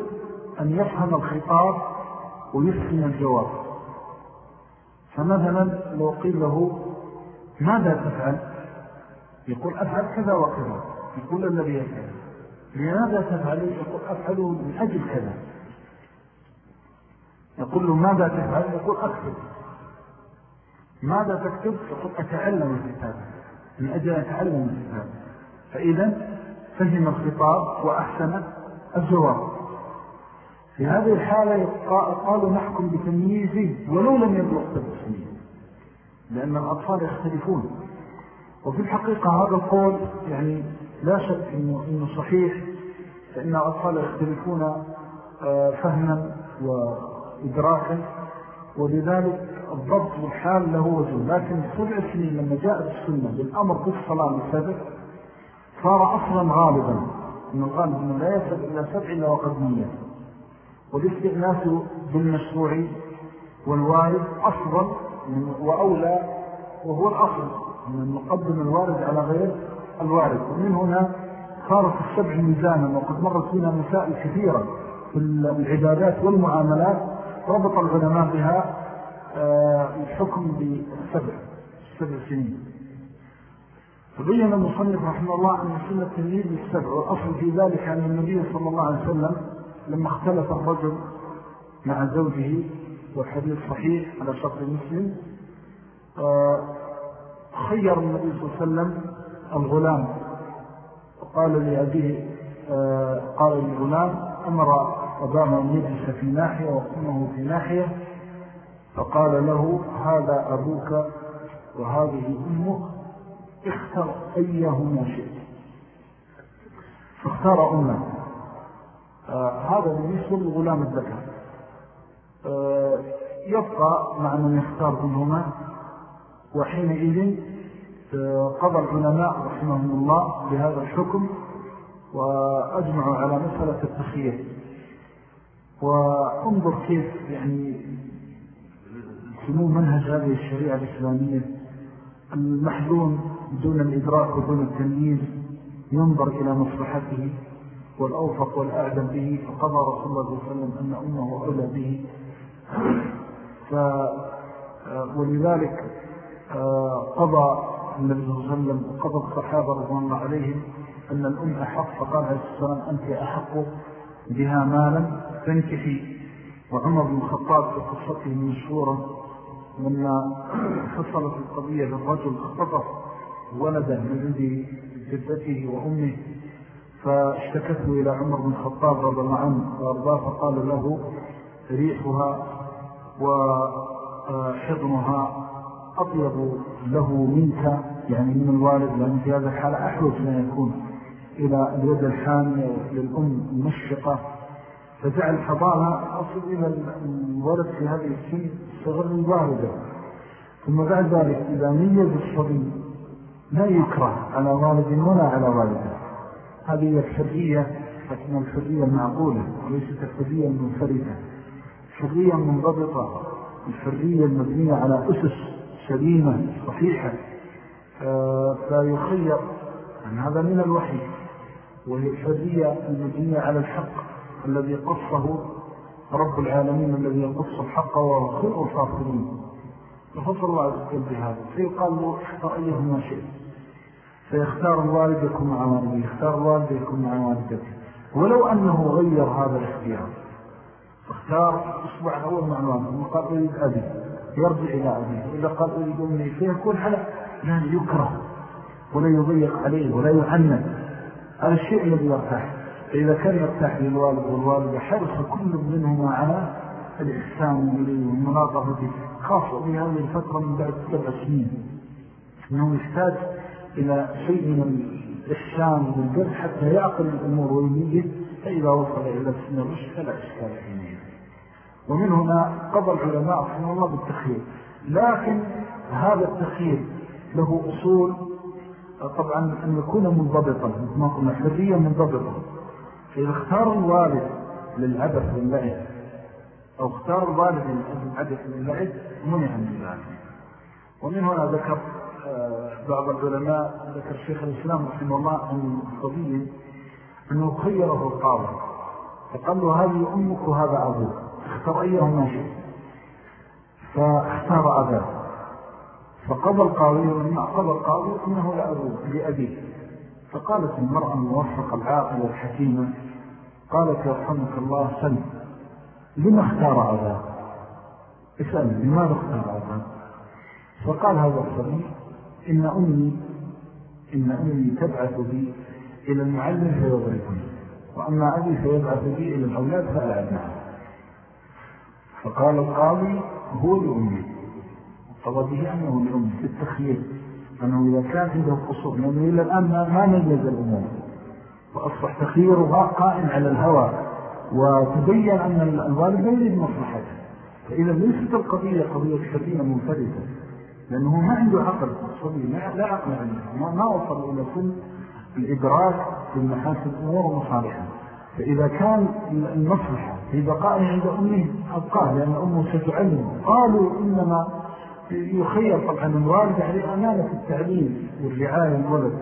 أن يفهم الخطاب ويفهم الجواب. فمثلا لو قيل له ماذا تفعل؟ يقول أفعل كذا وكذا. يقول الذي يفعل لماذا تفعل يقول أفعله من أجل كذا. يقول له ماذا تفعل؟ يقول أكتب. ماذا تكتب؟ يقول أتعلم الكتاب. من أجل أن يتعلم الكتاب. فإذا فهم الخطاب وأحسن الجواب. في هذه الحالة قالوا نحكم بتمييزه ولو لم يبلغ بالتسمية لأن الأطفال يختلفون. وفي الحقيقة هذا القول يعني لا شك إنه, إنه صحيح فإن الأطفال يختلفون آه، فهما وإدراكا ولذلك الضبط والحال له وجه. لكن سبع سنين لما جاءت السنة بالأمر بالصلاة لسبع صار أصلا غالبا. إن الغالب أنه لا يسب إلا سبع إلا وقد نية. والاستئناس بالمشروع والوارد أفضل وأولى وهو الأصل من نقدم الوارد على غير الوارد. ومن هنا صارت السبع ميزانا وقد مرت فينا مسائل كثيرة في العبادات والمعاملات ربط العلماء بها آه، الحكم بالسبع السبع سنين. فبين المصنف رحمه الله أن سنة التمييز بالسبع والأصل في ذلك أن النبي صلى الله عليه وسلم لما اختلف الرجل مع زوجه والحديث صحيح على شرط المسلم آه، خير النبي صلى الله عليه وسلم الغلام. وقال لأبيه آه، قال للغلام أمر أباه أن يجلس في ناحية وأمه في ناحية. فقال له هذا أبوك وهذه أمك اختر أيهما شئت. فاختار أمه. آه هذا بالنسبة للغلام الذكر. يبقى مع من يختار منهما وحينئذ آه قضى العلماء رحمهم الله بهذا الحكم وأجمعوا على مسألة التخيير. وانظر كيف يعني سمو منهج هذه الشريعة الإسلامية. المحلون دون الإدراك ودون التمييز ينظر إلى مصلحته والأوفق والأعدم به فقضى رسول الله صلى الله عليه وسلم أن أمه أولى به. ف ولذلك قضى النبي صلى الله عليه وسلم وقضى الصحابة رضي الله عليهم أن الأم أحق فقال عليه السلام أنت أحق بها مالا تنكحي وعمر بن الخطاب في قصته المشهورة لما حصلت القضية للرجل اختطف ولدا من عند جدته وأمه فاشتكته إلى عمر بن الخطاب رضي الله عنه وأرضاه فقال له ريحها وحضنها أطيب له منك يعني من الوالد لأن في هذا الحالة أحوج ما يكون إلى اليد الحامية وإلى الأم المشفقة فجعل الحضانة أصل إلى الولد في هذه السن صغر الوالدة ثم بعد ذلك إذا ميز الصبي لا يكره على والد ولا على والده. هذه الحرية لكن الحرية المعقولة وليست الحرية المنفردة. الحرية المنضبطة الحرية المبنية على أسس سليمة صحيحة آه، فيخير عن هذا من الوحي وهي الحرية المبنية على الحق الذي قصه رب العالمين الذي يقص الحق وهو خير الفاصلين ففصل الله عز وجل بهذا. فيقال له اختار أيهما شيء فيختار الوالد يكون مع والده يختار الوالد يكون مع والدته ولو أنه غير هذا الاختيار اختار أسبوع الأول مع والده وقال أريد أبي يرجع إلى أبيه وإذا قال أريد أمي فيكون على لا يكره ولا يضيق عليه ولا يعنى هذا الشيء الذي يرتاح. فإذا كان يرتاح للوالد والوالدة حرص كل منهما على الإحسان إليه والمناطفة خاصة في هذه الفترة من بعد سبع سنين. أنه يحتاج إلى شيء من الإحسان والبر حتى يعقل الأمور ويميز فإذا وصل إلى سن الرشد فلا إشكال حينئذ ومن هنا قضى العلماء رحمه الله بالتخيير. لكن هذا التخيير له أصول طبعا أن يكون منضبطا ما قلنا حرية منضبطة. فإذا اختار الوالد للعبث واللعب أو اختار الوالد للعبث واللعب منع من ذلك. ومن هنا ذكر آه، بعض العلماء ذكر الشيخ الإسلام رحمه الله عن القضية أنه خيره القاضي. فقال له هذه أمك وهذا أبوك. اختار أيهما شيء فاختار أباه. فقضى القاضي ومن قضى القاضي إنه لأبوه لأبيه. فقالت المرأة الموفقة العاقلة الحكيمة قالت يرحمك الله سل لما اختار عذاب اسأل لماذا اختار عذاب فقال هذا الصبي إن أمي إن أمي تبعث بي إلى المعلم فيضربني وأما أبي فيبعث بي إلى الأولاد فألعب معه فقال القاضي هو لأمي. قضى به أنه لأمي في التخيير أنه إذا كان عنده قصور لأنه إلى الآن ما ميز الأمور. وأصبح تخييرها قائم على الهوى وتبين أن الوالد لا يريد مصلحته. فإذا ليست القضية قضية سبيلة منفردة لأنه ما عنده عقل صبي لا عقل عنده ما وصل إلى سن الإدراك بالمحاسن الأمور ومصالحها فإذا كان المصلحة في بقائه عند أمه أبقاه لأن أمه ستعلم. قالوا إنما يخير طبعا الوالد عليه أمانة التعليم والرعاية الولد.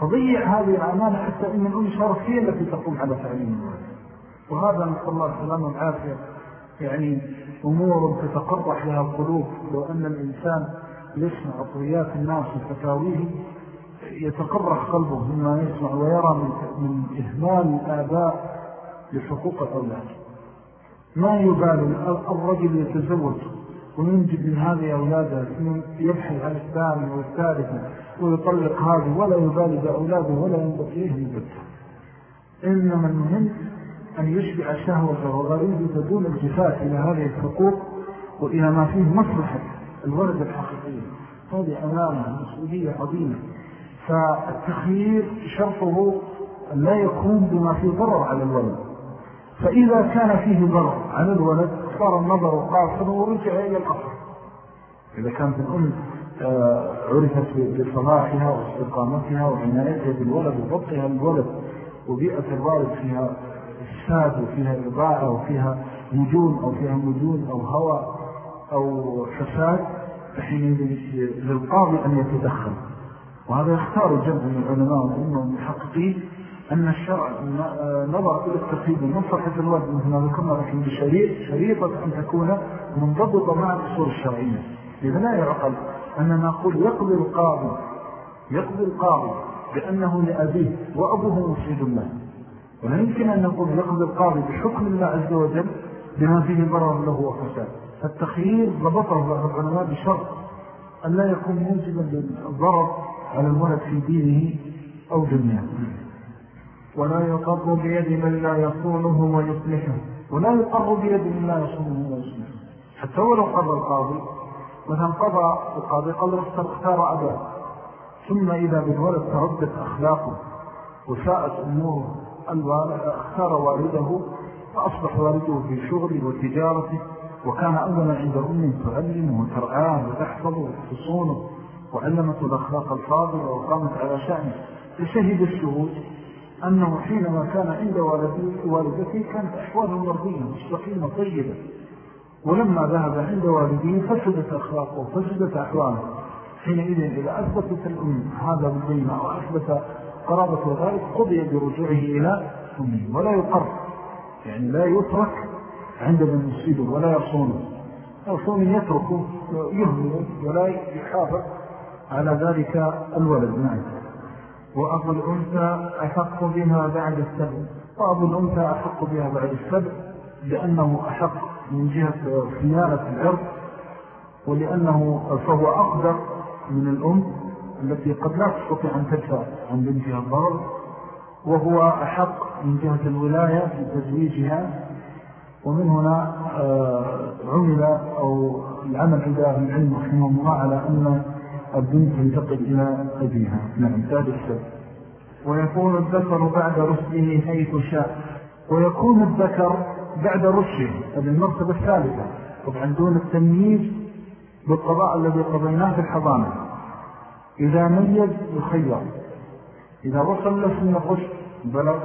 فضيع هذه الأمانة حتى إن الأم صارت التي تقوم على تعليم الولد. وهذا نسأل الله السلام والعافية. يعني أمور تتقرح لها القلوب. لو أن الإنسان يسمع طويات الناس وفتاويه يتقرح قلبه مما يسمع ويرى من إهمال الآباء لحقوق الأولاد. ما يبالي الرجل يتزوج وينجب من هذه أولاده يبحث عن الثاني والثالثة ويطلق هذه ولا يبالي بأولاده ولا ينبقيه البتة إنما المهم أن يشبع شهوة وغريبة دون التفات إلى هذه الحقوق وإلى ما فيه مصلحة الولد الحقيقي هذه أمامة مسؤولية عظيمة. فالتخيير شرطه لا يكون بما فيه ضرر على الولد. فإذا كان فيه ضرر على الولد صار النظر قاصر ورجع إلى الأصل. إذا كانت الأم آه، عرفت بصلاحها واستقامتها وعنايتها بالولد وضبطها للولد وبيئة الوالد فيها إفساد وفيها إضاعة وفيها نجون أو فيها نجون أو هواء أو فساد فحين للقاضي أن يتدخل. وهذا يختار جمع من العلماء وإنهم محققين أن الشرع نظر إلى التقييد ومصرحة الوالد مثل ما ذكرنا لكن بشريط شريطة أن تكون منضبطة مع الأصول الشرعية. إذا لا يعقل أننا نقول يقضي القاضي يقضي القاضي بأنه لأبيه وأبوه مفسد الله. ولا يمكن أن نقول يقضي القاضي بحكم الله عز وجل بما فيه ضرر له وفساد. فالتخيير ضبطه بعض العلماء بشرط أن لا يكون موجبا للضرر على الولد في دينه أو دنياه ولا يقر بيد من لا يصونه ويصلحه ولا يقر بيد من لا يصونه ويصلحه. حتى ولو قضى القاضي مثلا قضى القاضي قال اختار أباه ثم إذا بالولد تردت أخلاقه وساءت أموره اختار والده فأصبح والده في شغله وتجارته وكان أولا عند أمه تعلمه وترعاه وتحفظه وتصونه وعلمته الأخلاق الفاضلة وقامت على شأنه فشهد الشهود أنه حينما كان عند والدته كانت أحواله مرضية مستقيمة طيبة. ولما ذهب عند والديه فسدت أخلاقه وفسدت أحواله حينئذ إذا أثبتت الأم هذا بالبينة أو أثبت قرابة ذلك قضي برجوعه إلى أمه. ولا يقر. يعني لا يترك عند من يصيبه ولا يصونه يصون يتركه يهمه ولا يحافظ على ذلك الولد. نعم. وأبو الأنثى أحق بها بعد السبع. وأبو الأنثى أحق بها بعد السبع لأنه أحق من جهة خيانة العرض ولأنه فهو أقدر من الأم التي قد لا تستطيع أن تدفع عن بنتها الضرر وهو أحق من جهة الولاية في تزويجها ومن هنا آه، عمل أو العمل عند العلم رحمه الله على أن البنت تنتقل إلى أبيها نعم. ثالث السبب ويكون الذكر بعد رشده حيث شاء. ويكون الذكر بعد رشده هذه المرتبة الثالثة. طبعا دون التمييز بالقضاء الذي قضيناه في الحضانة. إذا ميز يخير. إذا وصل لسن الرشد بلغ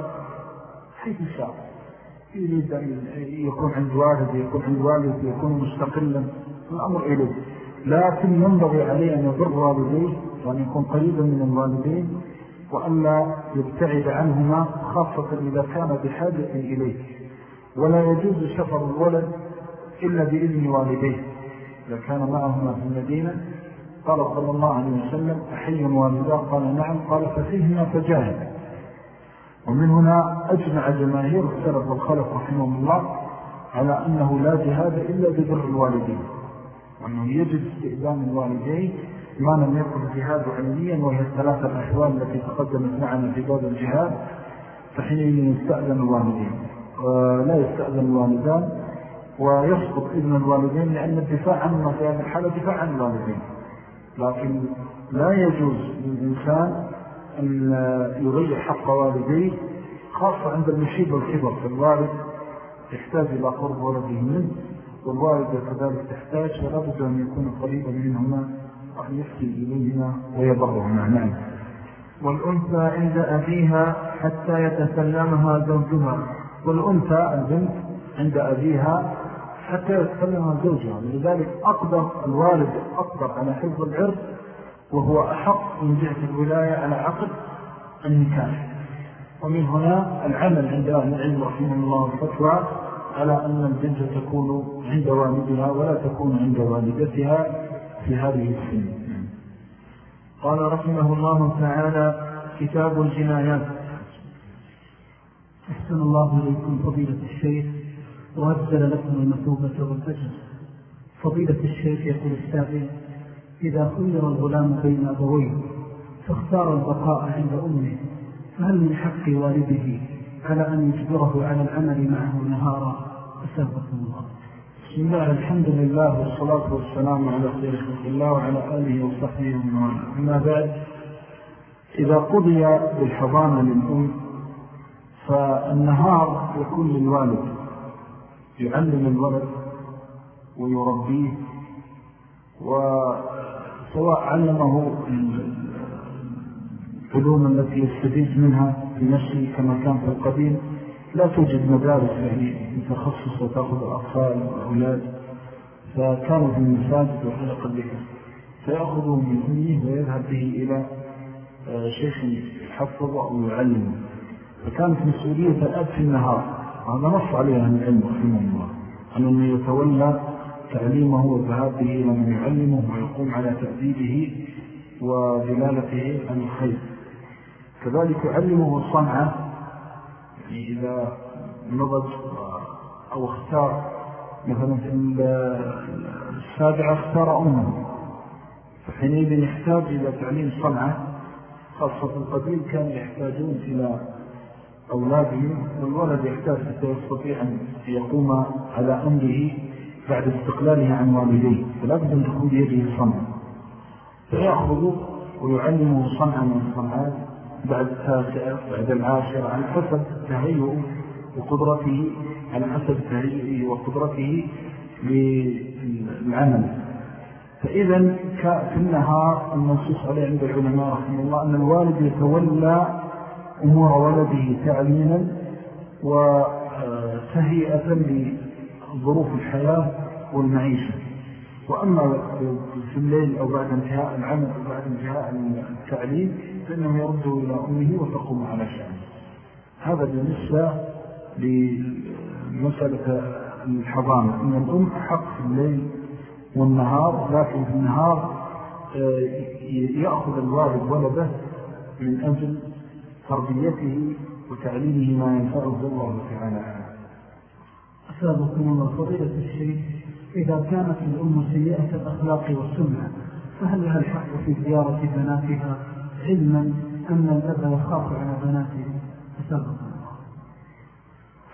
حيث شاء. يريد أن يكون عند والد يكون عند والد يكون مستقلا. الأمر إليه. لكن ينبغي عليه أن يضر والديه وأن يكون قريبا من الوالدين وأن لا يبتعد عنهما خاصة إذا كان بحاجة إليه. ولا يجوز سفر الولد إلا بإذن والديه. إذا كان معهما في المدينة قال صلى الله عليه وسلم أحي والداه؟ قال نعم. قال ففيهما فجاهد. ومن هنا أجمع جماهير السلف والخلف رحمه الله على أنه لا جهاد إلا ببر الوالدين. وأنه يجب استئذان الوالدين ما لم يكن الجهاد علميا وهي الثلاثة الأحوال التي تقدمت معنا في باب الجهاد فحينئذ يستأذن الوالدين. ولا يستأذن الوالدان ويسقط ابن الوالدين لأن الدفاع عنه في هذه الحالة دفاع عن الوالدين. لكن لا يجوز للإنسان أن يضيع حق والديه خاصة عند المشيب والكبر فالوالد يحتاج إلى قرب ولده منه. والوالدة كذلك تحتاج فلا بد أن يكون قريبا منهما وأن يحسن إليهما ويبرهما نعم والأنثى عند أبيها حتى يتسلمها زوجها. والأنثى البنت عند أبيها حتى يتسلمها زوجها. لذلك أقدر الوالد أقدر على حفظ العرض وهو أحق من جهة الولاية على عقد النكاح. ومن هنا العمل عند أهل العلم رحمه الله الفتوى على أن البنت تكون عند والدها ولا تكون عند والدتها في هذه السنة قال رحمه الله تعالى كتاب الجنايات. أحسن الله إليكم فضيلة الشيخ وأجزل لكم المثوبة والأجل فضيلة الشيخ يقول السائل إذا خير الغلام بين أبويه فاختار البقاء عند أمه فهل من حق والده على أن يجبره على العمل معه نهارا. أسابقكم الله. بسم الله الحمد لله والصلاة والسلام على خير خلق الله وعلى آله وصحبه ومن أما بعد إذا قضي بالحضانة للأم فالنهار يكون للوالد. يعلم الولد ويربيه وسواء علمه العلوم التي يستفيد منها في نفسه كما كان في القديم لا توجد مدارس يعني متخصصة تأخذ الأطفال والأولاد فكانوا في المساجد وحلق بها فيأخذه من أمه ويذهب به إلى آه، شيخ يحفظه أو يعلمه. فكانت مسؤولية الأب في النهار. هذا نص عليها من علم رحمه الله أنه يتولى تعليمه وذهاب به إلى من يعلمه ويقوم على تأديبه ودلالته عن الخير. كذلك يعلمه الصنعة يعني إذا نضج أو اختار مثلا في السابعة اختار أمه. فحينئذ يحتاج إلى تعليم صنعة خاصة في القديم كانوا يحتاجون إلى أولادهم والولد يحتاج حتى يستطيع أن يقوم على أمره بعد استقلاله عن والديه. فلا بد أن تكون بيده صنعة. فيأخذ ويعلمه صنعا من الصنعات. بعد التاسعة بعد العاشرة على حسب تهيئه وقدرته على حسب تهيئه وقدرته للعمل. فإذا في النهار المنصوص عليه عند العلماء رحمه الله أن الوالد يتولى أمور ولده تعليما وتهيئة لظروف الحياة والمعيشة. وأما في الليل أو بعد انتهاء العمل أو بعد انتهاء التعليم فإنه يرده إلى أمه وتقوم على شأنه. هذا بالنسبة لمسألة الحضانة. إن الأم حق في الليل والنهار لكن في النهار آه، يأخذ الوالد ولده من أجل تربيته وتعليمه ما ينفعه الله تعالى. أسابقكم الله فضيلة الشيخ إذا كانت الأم سيئة الأخلاق والسمعة فهل لها الحق في زيارة بناتها علما أن الأب يخاف على بناته الله.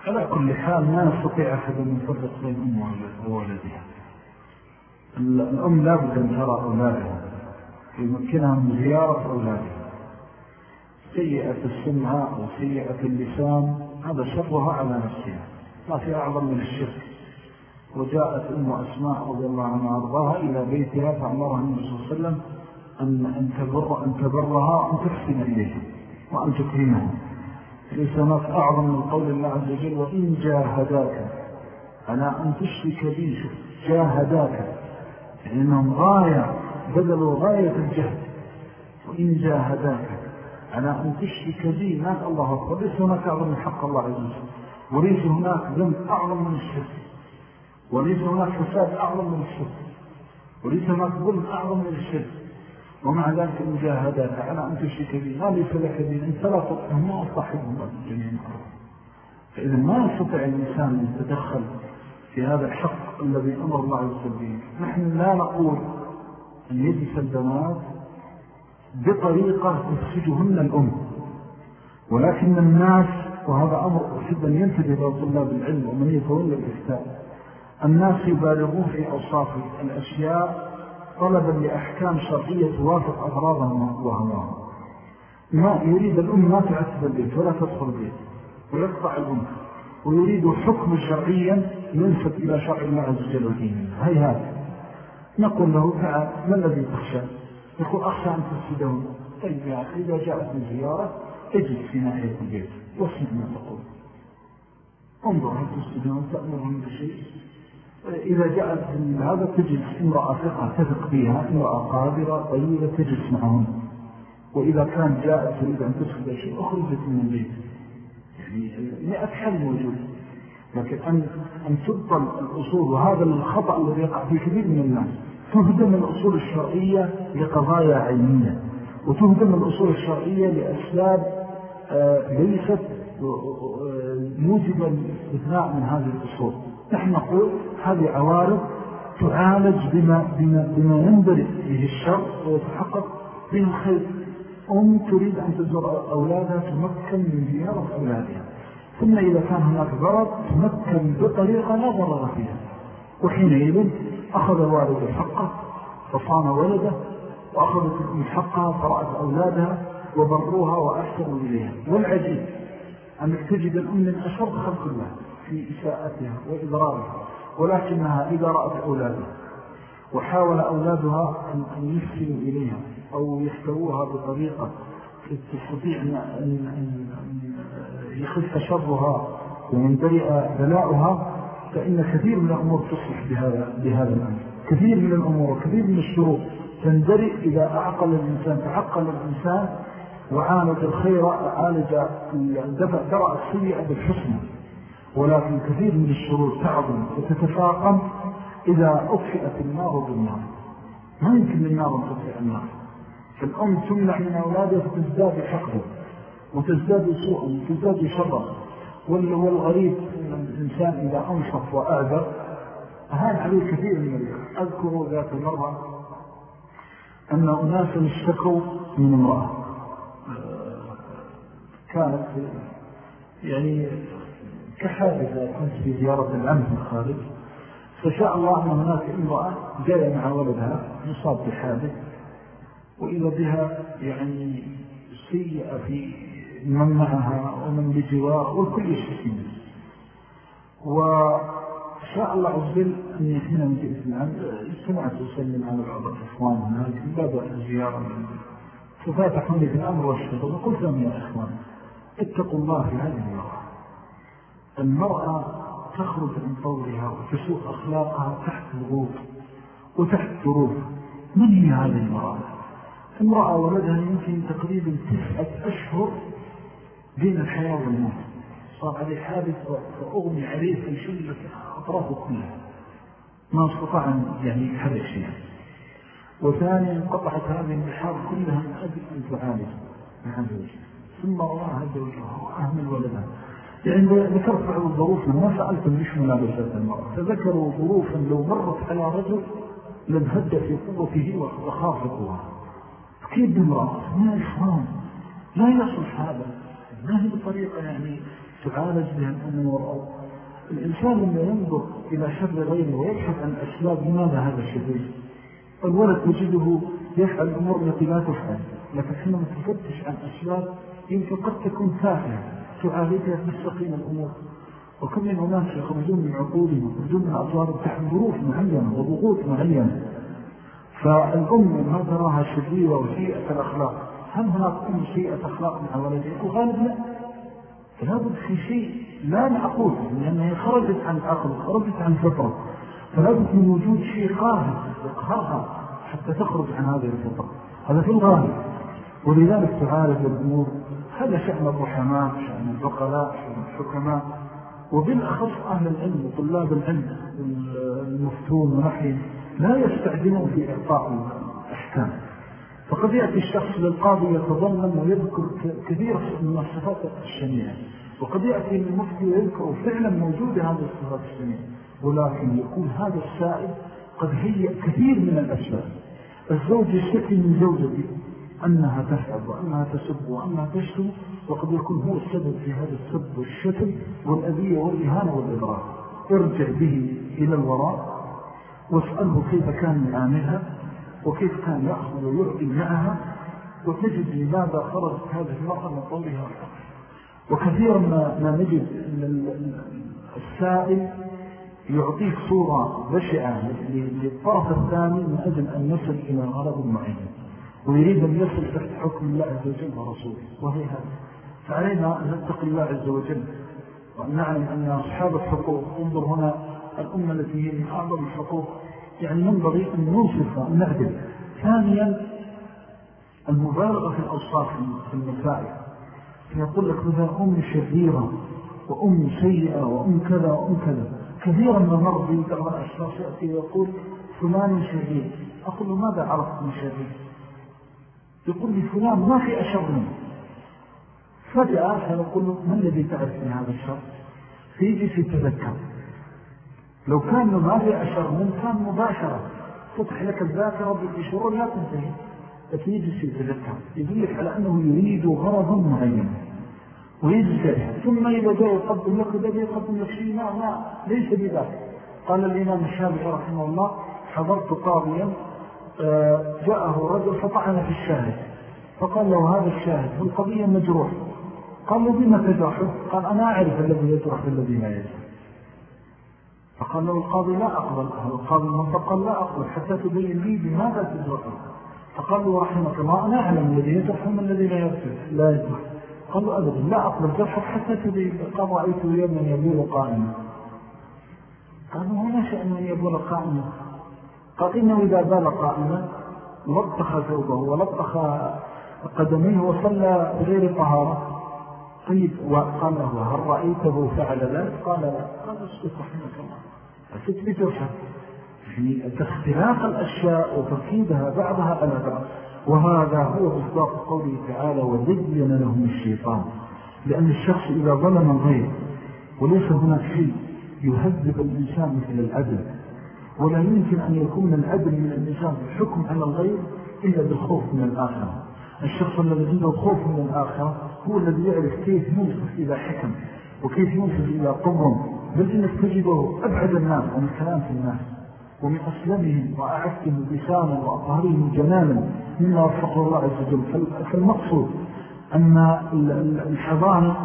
على كل حال ما يستطيع أحد أن يفرق بين أم وولدها الأم لا بد أن ترى أولادها يمكنها من زيارة أولادها. سيئة السمعة أو سيئة اللسان هذا شرها على نفسها. ما في أعظم من الشرك. وجاءت أم أسماء رضي الله عنها أرضاها إلى بيتها فأمرها النبي صلى الله عليه وسلم أن, أن, تبر أن تبرها وأن تحسن إليها وأن تكرمها. ليس هناك أعظم من قول الله عز وجل وإن جاهداك على أن تشرك بي جاهداك يعني أنهم غاية بدلوا غاية الجهد. وإن جاهداك على أن تشرك بي ما الله أكبر؟ ليس هناك أعظم من حق الله عز وجل. وليس هناك ذنب أعظم من الشرك. وليس هناك فساد أعظم من الشرك. وليس هناك ظلم أعظم من الشرك. ومع ذلك المجاهدات على أن تشرك بي ما ليس لك بي أنت لا تطعهم وأصحبهم جميعا فإذا ما يستطيع الإنسان أن يتدخل في هذا الحق الذي أمر الله عز نحن لا نقول أن يجلس البنات بطريقة يفسجهن الأم. ولكن الناس وهذا أمر أن ينتبه إلى طلاب العلم ومن يتولى الإفتاء الناس يبالغون في أوصاف الأشياء طلبا لأحكام شرعية توافق أغراضهم وهمهم ما يريد الأم ما تعتب البيت ولا تدخل البيت ويقطع الأم ويريد حكم شرعيا ينسب إلى شرع الله عز وجل ودينه. هذا. نقول له تعال ما الذي تخشى؟ يقول أخشى أن تفسدهم طيب يا أخي إذا جاءت من زيارة اجلس في ناحية البيت. واسمع ما تقول. انظر هل تفسدهم تأمرهم بشيء؟ إذا جاءت هذا تجلس امرأة ثقة تثق فيها امرأة قادرة طيبة تجلس معهم. وإذا كان جاءت تريد أن تفسد شيء أخرجت من البيت. يعني مئة حل موجود. لكن أن, أن تبطل الأصول وهذا الخطأ الذي يقع في كثير من الناس. تهدم الأصول الشرعية لقضايا علمية. وتهدم الأصول الشرعية لأسباب آه، ليست آه، موجبا الاستثناء من هذه الأصول. نحن نقول هذه عوارض تعالج بما, بما, بما ينبرئ به الشر ويتحقق به الخير أم تريد أن تزور أولادها تمكن من زيارة أولادها. ثم إذا كان هناك ضرر تمكن بطريقة لا ضرر فيها. وحينئذ أخذ الوالد حقه فصان ولده وأخذت من حقها فرأت أولادها وبروها وأحسنوا إليها. والعجيب أنك تجد الأم من أشر خلق الله. في إساءتها وإضرارها ولكنها إذا رأت أولادها وحاول أولادها أن يسكنوا إليها أو يحتووها بطريقة تستطيع أن يخف شرها وينبرئ بلاؤها فإن كثير من الأمور تصلح بهذا, بهذا الأمر. كثير من الأمور وكثير من الشروط تندرئ إذا أعقل الإنسان تعقل الإنسان وعالج الخير عالج الدفع درع السيئة بالحسنى. ولكن كثير من الشروط تعظم وتتفاقم إذا أطفئت النار بالنار. ما يمكن للنار أن تطفئ النار. فالأم تمنع من أولادها فتزداد حقه وتزداد سوءا وتزداد شرا. والغريب أن الإنسان إذا أنصف وأعذر أهان عليه كثير من ذلك أذكر ذات مرة أن أناسا اشتكوا من امرأة. كانت يعني كحادثة كنت في زيارة العم في الخارج فشاء الله أن هناك امرأة جاء مع ولدها مصاب بحادث وإذا بها يعني سيئة في من معها ومن بجوار والكل يشتكين وشاء الله عز وجل أن يحين من جئت العام سمعت وسلم على بعض الإخوان هناك من باب الزيارة. ففاتحوني في الأمر والشغل وقلت لهم يا إخوان. اتقوا الله في هذه المرأة المرأة تخرج من طورها وتسوء أخلاقها تحت ضغوط وتحت ظروف من هي هذه المرأة؟ امرأة ولدها يمكن تقريبا تسعة أشهر بين الحياة والموت. صار عليه حادث فأغمي عليه في شلة أطرافه كلها ما استطاع أن يعني يحرك شيئا. وثانيا انقطعت هذه البحار كلها من أجل أن تعالج. من ثم رواها زوجها وأهمل ولدها. يعني ذكرت بعض الظروف ما سألتم ليش ملابسات المرأة. فذكروا ظروفا لو مرت على رجل لنهد في قوته وخاف قوة كيف بامرأة ما إخوان لا يصلح هذا. ما هي بطريقة يعني تعالج بها الأمور؟ أو الإنسان لما ينظر إلى شر غيره ويبحث عن أسباب لماذا هذا الشيء الولد تجده يفعل الأمور التي لا تفعل لكن حينما تفتش عن أسباب يمكن قد تكون تافهة. تعالجها تستقيم الأمور. وكم من أناس يخرجون من عقولهم يخرجون من أطوار تحت ظروف معينة وضغوط معينة. فالأم ما تراها شديدة وسيئة الأخلاق. هل هناك أم سيئة أخلاق مع ولدها؟ وغالب لا. فلابد في شيء لا معقول لأنها خرجت عن العقل خرجت عن الفطرة. فلابد من وجود شيء قاهر يقهرها حتى تخرج عن هذه الفطرة. هذا في الغالب ولذلك تعالج الأمور هذا شأن الرحماء شأن البقلاء شأن الحكماء. وبالأخص أهل العلم وطلاب العلم المفتون ونحن لا يستعجلون في إعطاء الأحكام. فقد يأتي الشخص للقاضي يتظلم ويذكر كثير من الصفات الشنيعة. وقد يأتي المفتي ويذكر فعلا موجودة هذه الصفات الشنيعة. ولكن يكون هذا السائل قد هي كثير من الأسباب. الزوج يشتكي من زوجته. أنها تفعل وأنها تسب وأنها تشتم وقد يكون هو السبب في هذا السب والشتم والأذية والإهانة والإضرار ارجع به إلى الوراء واسأله كيف كان يعاملها وكيف كان يأخذ ويعطي معها وتجد لماذا خرجت هذه المرأة من طولها وكثيرا ما, ما نجد السائل يعطيك صورة بشعة للطرف الثاني من أجل أن يصل إلى غرض معين. ويريد أن يصل تحت حكم الله عز وجل ورسوله وهي هذا فعلينا أن نتقي الله عز وجل. وأن نعلم أن أصحاب الحقوق انظر هنا الأمة التي هي من أعظم الحقوق. يعني ينبغي أن نوصف وأن نعدل. ثانيا المبالغة في الأوصاف في المسائل فيقول لك مثلا أم شريرة وأم سيئة وأم كذا وأم كذا. كثيرا ما مر بي بعض الأشخاص يأتي ويقول فلان شرير. أقول ماذا عرفت من شرير؟ يقول لي فلان ما في أشر منه. فجأة فيقول له ما الذي تعرف من هذا الشر؟ فيجي تذكر لو كان ما في أشر منه كان مباشرة. فتح لك الذاكرة بشرور لا تنتهي. لكن يجلس يتذكر يدلك على أنه يريد غرضا معين. ويجزئها ثم إذا جاء يقدم لك الذي يقدم لك شيء ما ليس بذلك قال الإمام الشافعي رحمه الله حضرت قاضيا جاءه رجل فطعن في الشاهد. فقال له هذا الشاهد في القضية مجروح. قال له بما تجرحه؟ قال أنا أعرف الذي يجرح الذي لا يجرح. فقال له القاضي لا أقبل. القاضي المنطق قال لا أقبل حتى تبين لي بماذا تجرحه. فقال له رحمة الله أنا أعلم الذي يجرح من الذي لا يجرح. لا يجرح. قال له أبدا لا أقبل جرحك حتى تبين. قال رأيت يوما يبول قائما. قال له هنا شأن من يبول قائما. قال إنه إذا بال قائما لطخ ثوبه ولطخ قدميه وصلى بغير طهارة. طيب وقال له هل رأيته فعل ذلك؟ قال لا. قال اسكت رحمك الله. أسكت بجرحك يعني اختلاف الأشياء وتركيبها بعضها على بعض. وهذا هو إصداق قوله تعالى وزين لهم الشيطان. لأن الشخص إذا ظلم الغير وليس هناك شيء يهذب الإنسان مثل العدل ولا يمكن أن يكون العدل من الإنسان الحكم على الغير إلا بالخوف من الآخرة. الشخص الذي عنده خوف من الآخرة هو الذي يعرف كيف ينصف إذا حكم وكيف ينصف إذا طبهم بل إنك تجده أبعد الناس عن كلام في الناس. ومن أسلمهم وأعفتهم لسانا وأطهرهم جنانا مما وفقه الله عز وجل. فالمقصود أن الحضانة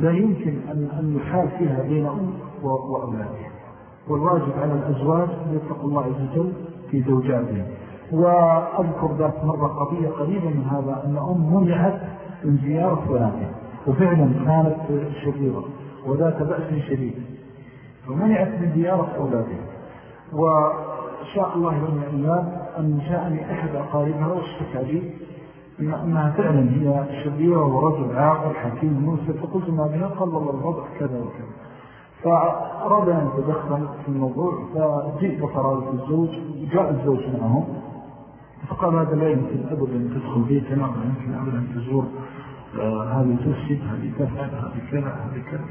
لا يمكن أن يحال فيها بين أم وأولادها والواجب على الأزواج أن يتقوا الله عز وجل في زوجاتهم وأذكر ذات مرة قضية قريبة من هذا أن أم منعت من زيارة ولادها وفعلا كانت شريرة وذات بأس شديد فمنعت من زيارة أولادها وشاء الله يوم الأيام أن جاءني أحد أقاربها واشتكى لي أنها فعلا هي شريرة ورجل عاقل حكيم موسى فقلت ما بها؟ قال الله الوضع كذا وكذا. فأراد أن يتدخل في الموضوع فجئت فرارة الزوج جاء الزوج معهم فقال هذا لا يمكن أبدا أن تدخل بيتنا ولا يمكن أبدا أن تزور آه، هذه تسجد هذه تفعل هذه كذا هذه كذا.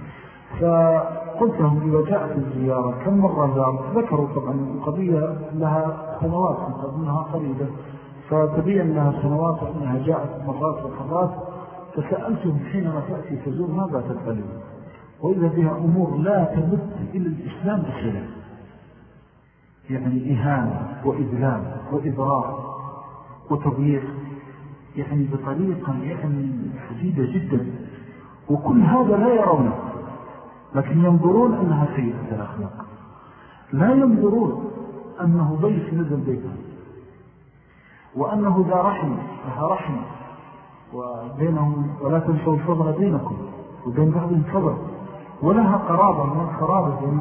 فقلت لهم إذا جاءت الزيارة كم مرة زارت؟ ذكروا طبعا القضية لها سنوات منها قريبة. فتبين لها سنوات أنها جاءت مرات وخرات فسألتهم حينما تأتي تزور ماذا تفعلون وإذا بها أمور لا تمت إلى الإسلام بخلاف. يعني إهانة وإذلام وإضرار وتضييق. يعني بطريقة يعني حديدة جدا. وكل هذا لا يرونه. لكن ينظرون أنها سيئة الأخلاق. لا ينظرون أنه ضيف نزل بيتها وأنه ذا رحم لها رحم. وبينهم ولا تنسوا الفضل بينكم وبين بعضهم فضل. ولها قرابة من القرابة بين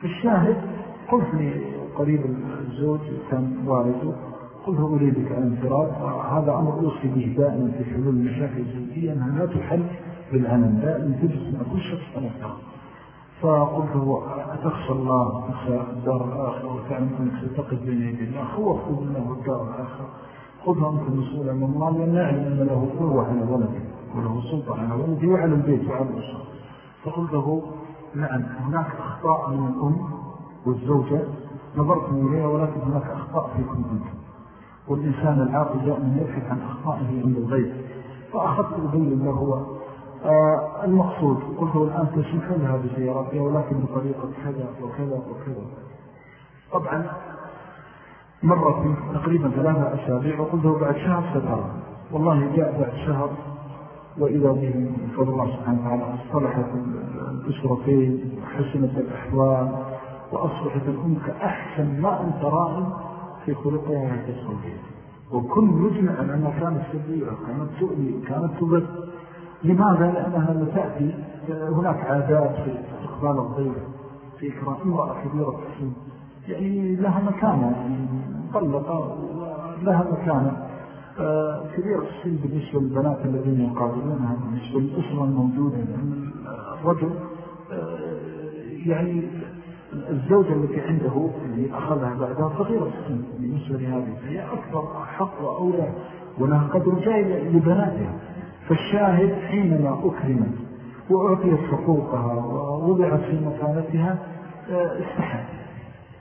في الشاهد قلت لي قريب الزوج كان والده قلت أريدك انفراد هذا أمر أوصي به دائما في حلول المشاكل الزوجية أنها لا تحل بالعنم دائما تجلس مع كل شخص على الفرق فقلت له أتخشى الله تخشى الدار الآخرة وتعلم أنك ستقف بين يدي الله خوفت بالله الدار الآخرة. قلت أنت المسؤول عن الله لأن نعلم أن له قوة على ولده وله سلطة على ولده وعلى البيت وعلى الأسرة. فقلت له نعم هناك أخطاء من الأم والزوجة. نظرتم إليها ولكن هناك أخطاء فيكم أنتم والإنسان العاقل دائما يبحث عن أخطائه عند الغير فأخذت أبين له آه المقصود. قلت الآن تشوفونها بسياراتها ولكن بطريقة كذا وكذا وكذا. طبعا مرة تقريبا ثلاثة أسابيع وقلت له بعد شهر سترى والله جاء بعد شهر وإذا به فضل الله سبحانه وتعالى اصطلحت الأسرتين وحسنت الأحوال وأصبحت الأم كأحسن ما أنت رائم في خلقها وفي صلبها وكل يجمع أنها كانت سبيئة كانت تؤلي كانت تبت. لماذا؟ لأنها تأتي هناك عادات في استقبال الضيف في إكرام امرأة كبيرة السن يعني لها مكانة يعني مطلقة لها مكانة. كبيرة السن بالنسبة للبنات الذين يقابلونها بالنسبة للأسرة الموجودة. لأن الرجل آه، يعني الزوجة التي عنده اللي أخذها بعدها صغيرة السن بالنسبة لهذه هي أكثر حق وأولى ولها قدر جاي لبناتها. فالشاهد حينما أكرمت وأعطيت حقوقها ووضعت في مكانتها آه، استحى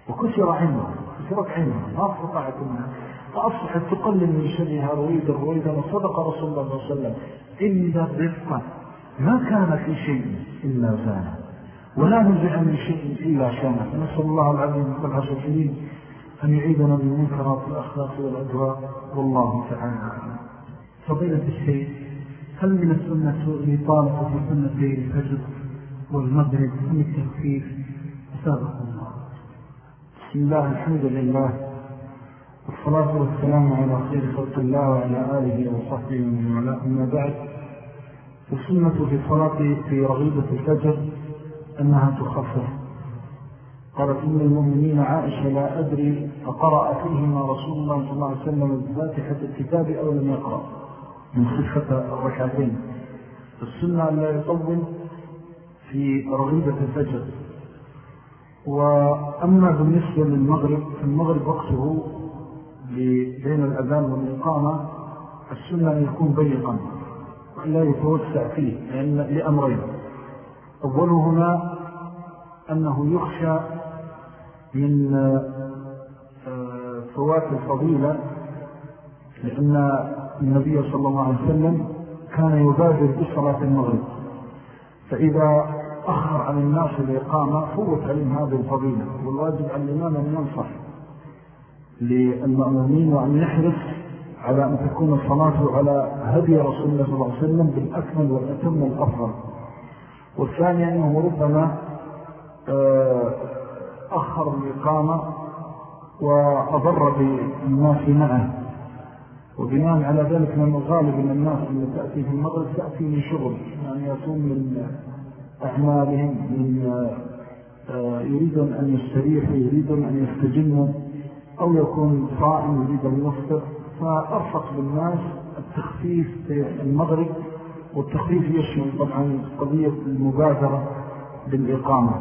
وكسر عينها كسرت عينها ما استطاعت منها. فأصبحت تقلل من شرها رويدا رويدا وصدق رسول الله صلى الله عليه وسلم. إن الرفق ما كان في شيء إلا زانه. ولا نزع من شيء إلا شانه. نسأل الله العظيم والعشرين أن يعيدنا من منكرات الأخلاق والأدواء والله تعالى فضيلة الشيء هل من السنة الإطالة في سنة الفجر والمغرب أم التخفيف أسابق الله. بسم الله الحمد لله. والصلاة والسلام على خير خلق الله وعلى آله وصحبه ومن والاه. أما بعد السنة في الصلاة في رغيبة الفجر أنها تخفف. قالت إن المؤمنين عائشة لا أدري أقرأ فيهما رسول الله صلى الله عليه وسلم الفاتحة الكتاب أو لم يقرأ. من خفة الركعتين. السنة لا يطول في رغيبة الفجر. وأما بالنسبة للمغرب فالمغرب وقته بين الأذان والإقامة السنة أن يكون ضيقا ولا يتوسع فيه لأن لأمرين. أولهما أنه يخشى من آه، فوات الفضيلة لأن النبي صلى الله عليه وسلم كان يبادر بصلاة المغرب. فإذا أخر عن الناس الإقامة فوت عليهم هذه الفضيلة. والواجب على الإمام أن ينصح. للمأمومين وأن يحرص على أن تكون الصلاة على هدي رسول الله صلى الله عليه وسلم بالأكمل والأتم والأفضل. والثاني أنه ربما آه، أخر الإقامة وأضر بالناس معه. وبناء على ذلك من الغالب أن الناس اللي تأتي في المغرب تأتي من شغل يعني يأتون من أعمالهم من آه، يريدون أن يستريحوا يريدون أن يستجنوا أو يكون صائم يريد أن يفطر فأرفق بالناس التخفيف في المغرب والتخفيف يشمل طبعا قضية المبادرة بالإقامة.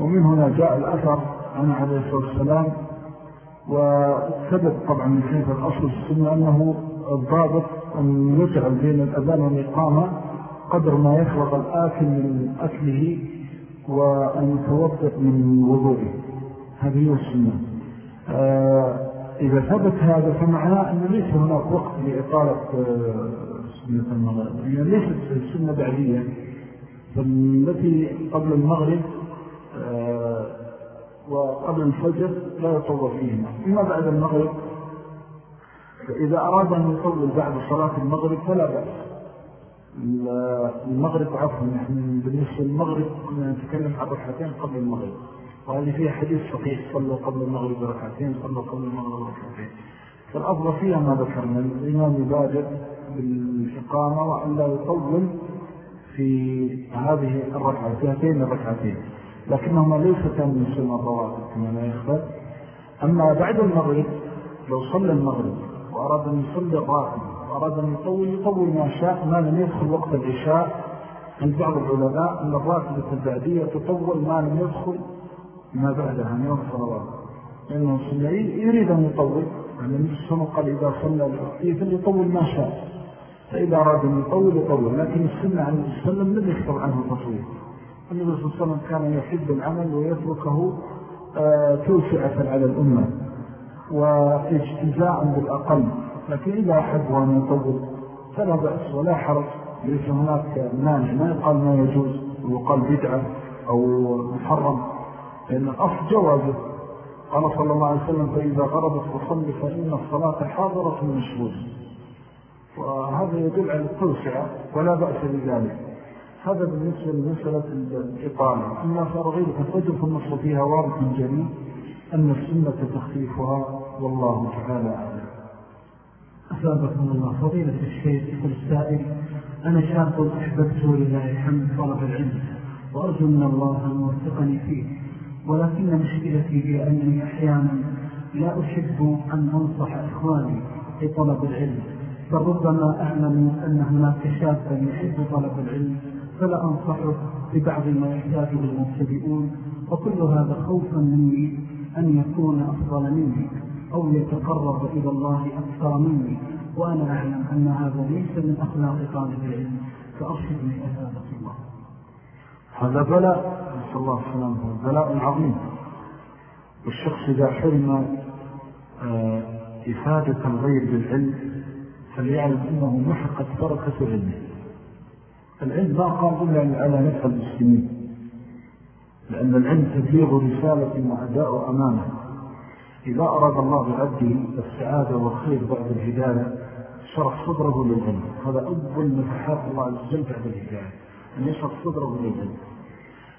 ومن هنا جاء الأثر عن عليه الصلاة والسلام وثبت طبعا من حيث الأصل السنة أنه الضابط أن يجعل بين الأذان والإقامة قدر ما يفرغ الآكل من أكله وأن يتوضق من وضوئه. هذه السنة. إذا ثبت هذا فمعناه أنه ليس هناك وقت لإطالة آه، سنة المغرب يعني ليست السنة بعدية. فالتي قبل المغرب آه، وقبل الفجر لا يطول فيهما. إما بعد المغرب فإذا أراد أن يطول بعد صلاة المغرب فلا بأس. المغرب عفوا نحن بالنسبة للمغرب كنا نتكلم عن ركعتين قبل المغرب. وهذه فيها حديث صحيح صلوا قبل المغرب ركعتين صلوا قبل المغرب ركعتين. فالأفضل فيها ما ذكرنا الإمام يبادر بالإقامة وأن لا يطول في هذه الركعتين الركعتين. لكنهما ليستا من سنة رواتب كما لا يخبر أما بعد المغرب لو صلى المغرب وأراد أن يصلي الراتب وأراد أن يطول يطول ما شاء ما لم يدخل وقت العشاء عند بعض العلماء أن الراتبة البعدية تطول ما لم يدخل ما بعدها من الصلوات. لأنه صلى يريد أن يطول يعني نفس السنة قال إذا صلى الوقتية فليطول ما شاء. فإذا أراد أن يطول يطول. لكن السنة عن السلم لم يكتب عنه تطويل. النبي صلى الله عليه وسلم كان يحب العمل ويتركه آه، توسعة على الأمة واجتزاء بالأقل. لكن إذا أحب أن يطول فلا بأس ولا حرج ليس هناك مانع. ما يقال ما يجوز ويقال بدعة أو محرم. لأن الأصل جوازه قال صلى الله عليه وسلم فإذا غربت فصل فإن الصلاة حاضرة مشهود وهذا يدل على التوسعة ولا بأس بذلك. هذا بالنسبة لمسألة الإطالة أما فرغيب الفجر فالنصر فيها وارد من جميع أن السنة تخفيفها والله تعالى أعلم. أسابقكم الله. فضيلة الشيخ يقول السائل أنا شاب أحببت لله الحمد طلب العلم وأرجو من الله أن يوفقني فيه. ولكن مشكلتي هي أنني أحيانا لا أحب أن أنصح إخواني في طلب العلم فربما أعلم أن هناك شابا يحب طلب العلم فلا أنصحه ببعض ما يحتاجه المبتدئون وكل هذا خوفا مني أن يكون أفضل مني أو يتقرب إلى الله أكثر مني وأنا أعلم أن هذا ليس من أخلاق طالب العلم فأرشدني الله هذا بلاء نسأل الله السلام بلاء عظيم والشخص إذا حرم آه، إفادة الغير بالعلم فليعلم أنه محقت بركة علمه العلم ما قام إلا على نفع المسلمين لأن العلم تبليغ رسالة وعداء أمانة إذا أراد الله بعبده السعادة والخير بعد الهداية شرح صدره للعلم. هذا أول نفحات الله عز وجل بعد الهداية. يشرح صدره للعلم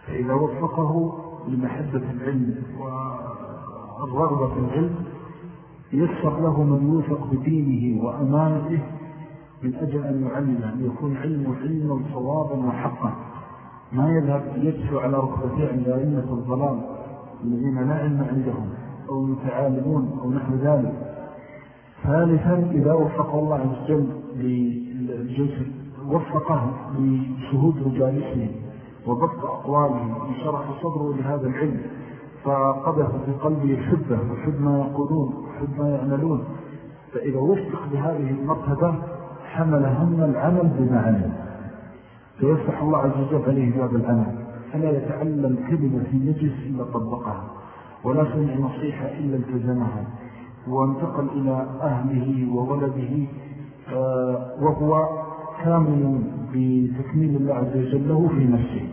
فإذا وفقه لمحبة العلم والرغبة في العلم يسر له من يوثق بدينه وأمانته من أجل أن يعلم أن يكون علم علما صوابا وحقا. ما يذهب يدفع على ركبتين عند أئمة الظلام الذين لا علم عندهم أو متعالمون أو نحو ذلك. ثالثا إذا وفق الله عز وجل للجسد وفقه لشهود رجالسه وضبط أقواله وشرح صدره لهذا العلم فقذف في قلبه الحبة وحب ما يقولون وحب ما يعملون. فإذا وفق بهذه المرتبة حمل هم العمل بما علم فيفتح الله عز وجل عليه باب العمل. فلا يتعلم كلمة في نجس إلا طبقها ولا سمع نصيحة إلا التزمها. وانتقل إلى أهله وولده آه، وهو كامل بتكميل الله عز وجل له في نفسه.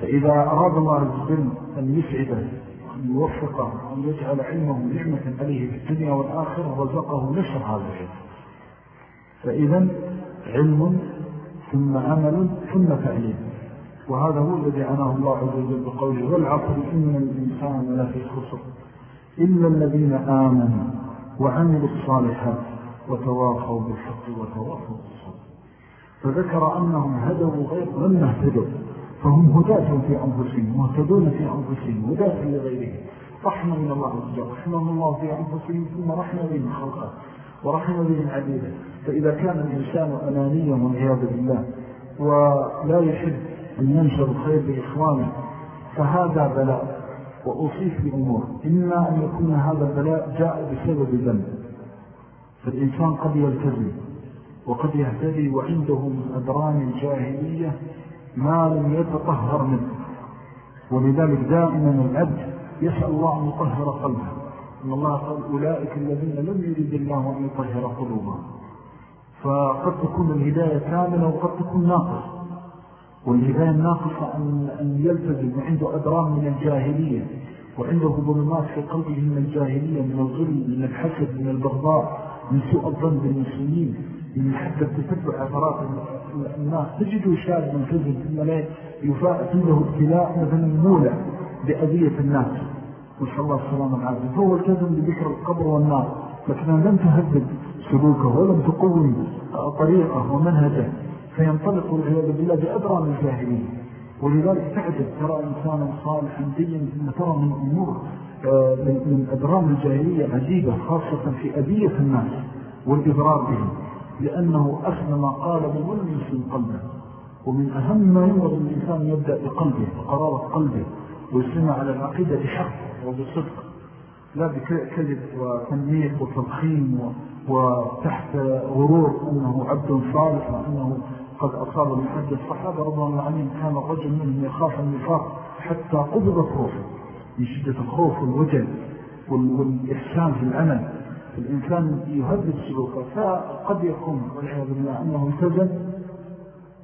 فإذا أراد الله عز وجل أن يسعده وأن يوفقه وأن يجعل علمه نعمة عليه في الدنيا والآخرة رزقه نشر هذا العلم فإذا علم ثم عمل ثم تعليم. وهذا هو الذي عناه الله عز وجل بقوله والعصر إن الإنسان لفي خسر إلا الذين آمنوا وعملوا الصالحات وتواصوا بالحق وتواصوا بالصبر. فذكر أنهم هدوا غير لم اهتدوا فهم هداة في أنفسهم مهتدون في أنفسهم هداة لغيرهم. رحمة من الله عز وجل رحمهم الله في أنفسهم ثم رحمة بهم خلقه ورحمة بهم عبيده. فإذا كان الإنسان أنانيا والعياذ بالله ولا يحب أن ينشر الخير بإخوانه فهذا بلاء. وأصيف بأمور. إما أن يكون هذا البلاء جاء بسبب ذنب. فالإنسان قد يلتزم. وقد يهتدي وعنده من أدران الجاهلية ما لم يتطهر منه. ولذلك دائما العبد يسأل الله أن يطهر قلبه. إن الله قال أولئك الذين لم يريد الله أن يطهر قلوبهم. فقد تكون الهداية كاملة وقد تكون ناقصة. والهداية الناقصة أن, يلتزم عنده أدران من الجاهلية. وعنده ظلمات في قلبه من الجاهلية من الظلم من الحسد من البغضاء من سوء الظن بالمسلمين. من محبة تتبع عبرات الناس. تجده شاب ملتزم ثم لا يفاء عنده ابتلاء مثلا مولع بأذية الناس. وإن الله السلام العافية فهو التزم بذكر القبر والنار. لكن لم تهدد سلوكه ولم تقوم طريقه ومنهجه. فينطلق والعياذ بالله بأدرى من الجاهلين. ولذلك تعجب ترى إنسانا صالحا ديا ثم ترى من أمور آه، من أدرام الجاهلية عجيبة خاصة في أبية الناس والإضرار بهم. لأنه أثنى ما قال بملمس من قلبه ومن أهم ما ينظر الإنسان يبدأ بقلبه وقرارة قلبه ويسمع على العقيدة بحق وبصدق لا بكذب وتنميق وتضخيم وتحت غرور أنه عبد صالح وأنه قد أصاب من حد الصحابة. رضا الله عنهم كان الرجل منهم يخاف النفاق حتى قبضت روحه من شدة الخوف والوجل والإحسان في الأمل. الإنسان يهدد سلوكه فقد يكون والعياذ بالله أنه التزم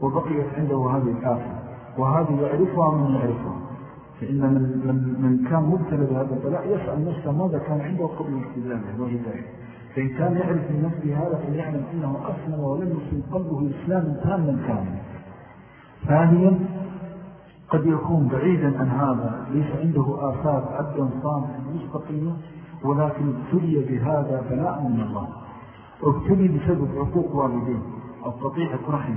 وبقيت عنده هذه الآفة وهذه يعرفها من يعرفها. فإن من, من, من كان مبتلى بهذا البلاء يسأل نفسه ماذا كان عنده قبل الاستدامة وهداية فإن كان يعرف من نفسه هذا فليعلم أنه أسلم ولم يسلم قلبه إسلاما تاما كاملا ثانيا قد يكون بعيدا عن هذا ليس عنده آثار عبدا صالحا مستقيمة. ولكن ابتلي بهذا بلاء من الله. ابتلي بسبب عقوق والدين أو قطيعة رحم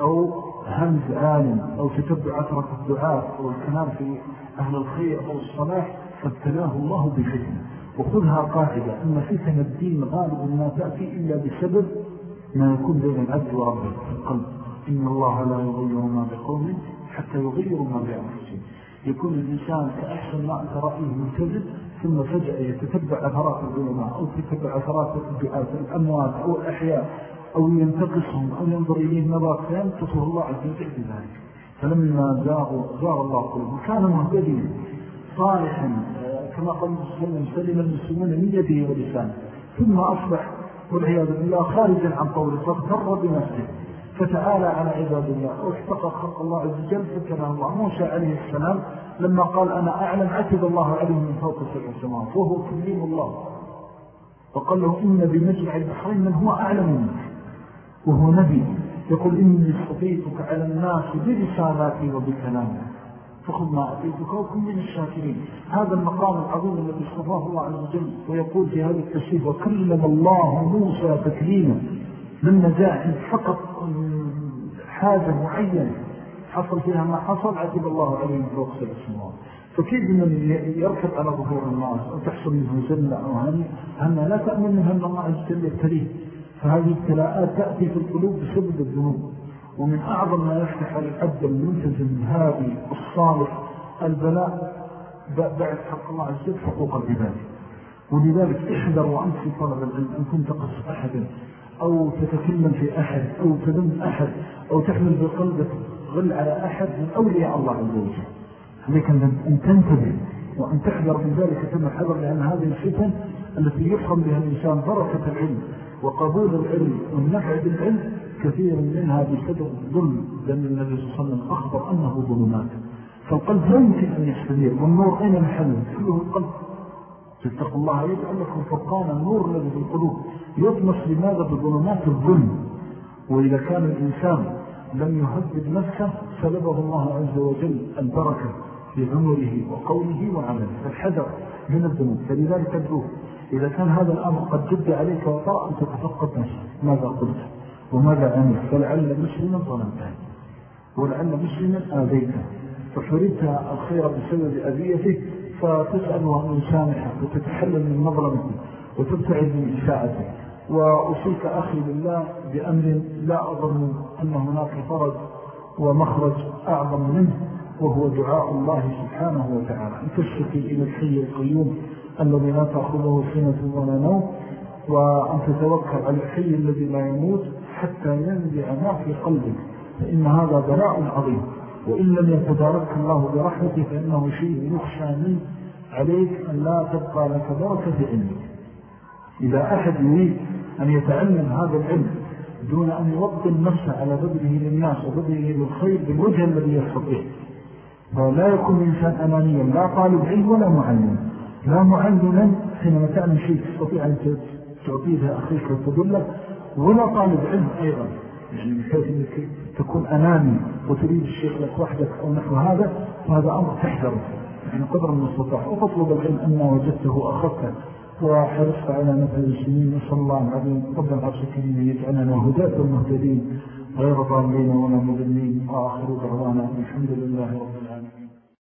أو همز عالم أو تتبع أثرة الدعاء. أو الكلام في أهل الخير. أو الصلاح. فابتلاه الله بفتنة. وخذها قاعدة. أن فتن الدين غالب ما تأتي إلا بسبب ما يكون بين العبد وربه في القلب. إن الله لا يغير ما بقوم حتى يغيروا ما بأنفسهم. يكون الإنسان كأحسن ما أنت رأيه ملتزم ثم فجأة يتتبع أثرات الظلماء أو يتتبع أثرات الدعاة الأموات أو الأحياء أو ينتقصهم أو ينظر إليه نظر فينتصر الله عز وجل بذلك. فلما زاغوا زاغ الله قلوبهم كان مهتدين صالحا كما قال وسلم سلم المسلمون من يده ولسانه. ثم أصبح والعياذ بالله خارجا عن طول فاغتر بنفسه فتعالى على عباد الله. واحتقى خلق الله عز وجل فكنا الله. موسى عليه السلام لما قال أنا أعلم عتب الله عليه من فوق سبع سماوات وهو كليم الله. وقال له إن بمجمع البحرين من هو أعلم منك؟ وهو نبي. يقول إني استطيتك على الناس برسالاتي وبكلامي. فخذ ما أتيتك وكن من الشاكرين. هذا المقام العظيم الذي اصطفاه الله عز وجل. ويقول في هذا التشريف وكلم الله موسى تكليما. لما جاء فقط حاجة معينة. حصل فيها ما حصل عتب الله عليه من سبع السماوات فكيف من يركب على ظهور الناس أو تحصل منه زلة أو هني هنا لا تأمن منها أن الله وجل يبتليه فهذه ابتلاءات تأتي في القلوب بسبب الذنوب. ومن أعظم ما يفتح على العبد المنتزم الهادي الصالح البلاء بعد حق الله عز وجل حقوق العباد. ولذلك احذر وأنت في طلب العلم أن كنت قص أحدا. أو تتكلم في أحد أو تذم أحد أو تحمل بقلبك غل على أحد من أولياء الله عز وجل. عليك أن تنتبه وأن تحذر من ذلك كما حذر لأن هذه الفتن التي يفهم بها الإنسان بركة العلم وقبول العلم والنفع بالعلم كثير منها بسبب الظلم لأن النبي صلى الله عليه وسلم أخبر أنه ظلمات. فالقلب لا يمكن أن يستمير والنور أين محله كله القلب. تتقوا الله يجعل لكم فرقان النور الذي في القلوب. يطمس لماذا؟ بظلمات الظلم. وإذا كان الإنسان لم يهدد نفسه سلبه الله عز وجل البركة في عمره وقوله وعمله. فالحذر من الذنوب. فلذلك أدعوه. إذا كان هذا الأمر قد جد عليك وطاء أن تتفقد نفسك. ماذا قلت؟ وماذا عمل فلعل مسلما ظلمته. ولعل مسلما آذيته. ففردت الخير بسبب أذيته. فتسأله أن يسامحك وتتحلل من مظلمته وتبتعد من إساءته وأصيك أخي بالله بأمر لا أظن أن هناك فرج ومخرج أعظم منه وهو دعاء الله سبحانه وتعالى. أن تشتكي إلى الحي القيوم الذي لا تأخذه سنة ولا نوم وأن تتوكل على الحي الذي لا يموت حتى ينزع ما في قلبك. فإن هذا بلاء عظيم. وإن لم يتدارك الله برحمته فإنه شيء يخشى منه عليك أن لا تبقى لك بركة علمك إذا أحد يريد أن يتعلم هذا العلم دون أن يوطن نفسه على بدله للناس وبدله للخير بالوجه الذي يستطيع فلا يكون إنسان أمانيا لا طالب علم ولا معلم. لا معلما حينما تعلم شيء تستطيع أن تعطيه أخيك وتدله ولا طالب علم أيضا. يعني بحيث أنك تكون أمامي وتريد الشيخ لك وحدك أو نحو هذا فهذا أمر تحذره يعني قدر المستطاع. وتطلب العلم أما وجدته أخذته وحرصت على نفع المسلمين نسأل الله العظيم رب العرش الكريم يجعلنا هداة المهتدين. غير ضالين ولا مضلين. وآخر دعوانا الحمد لله رب العالمين.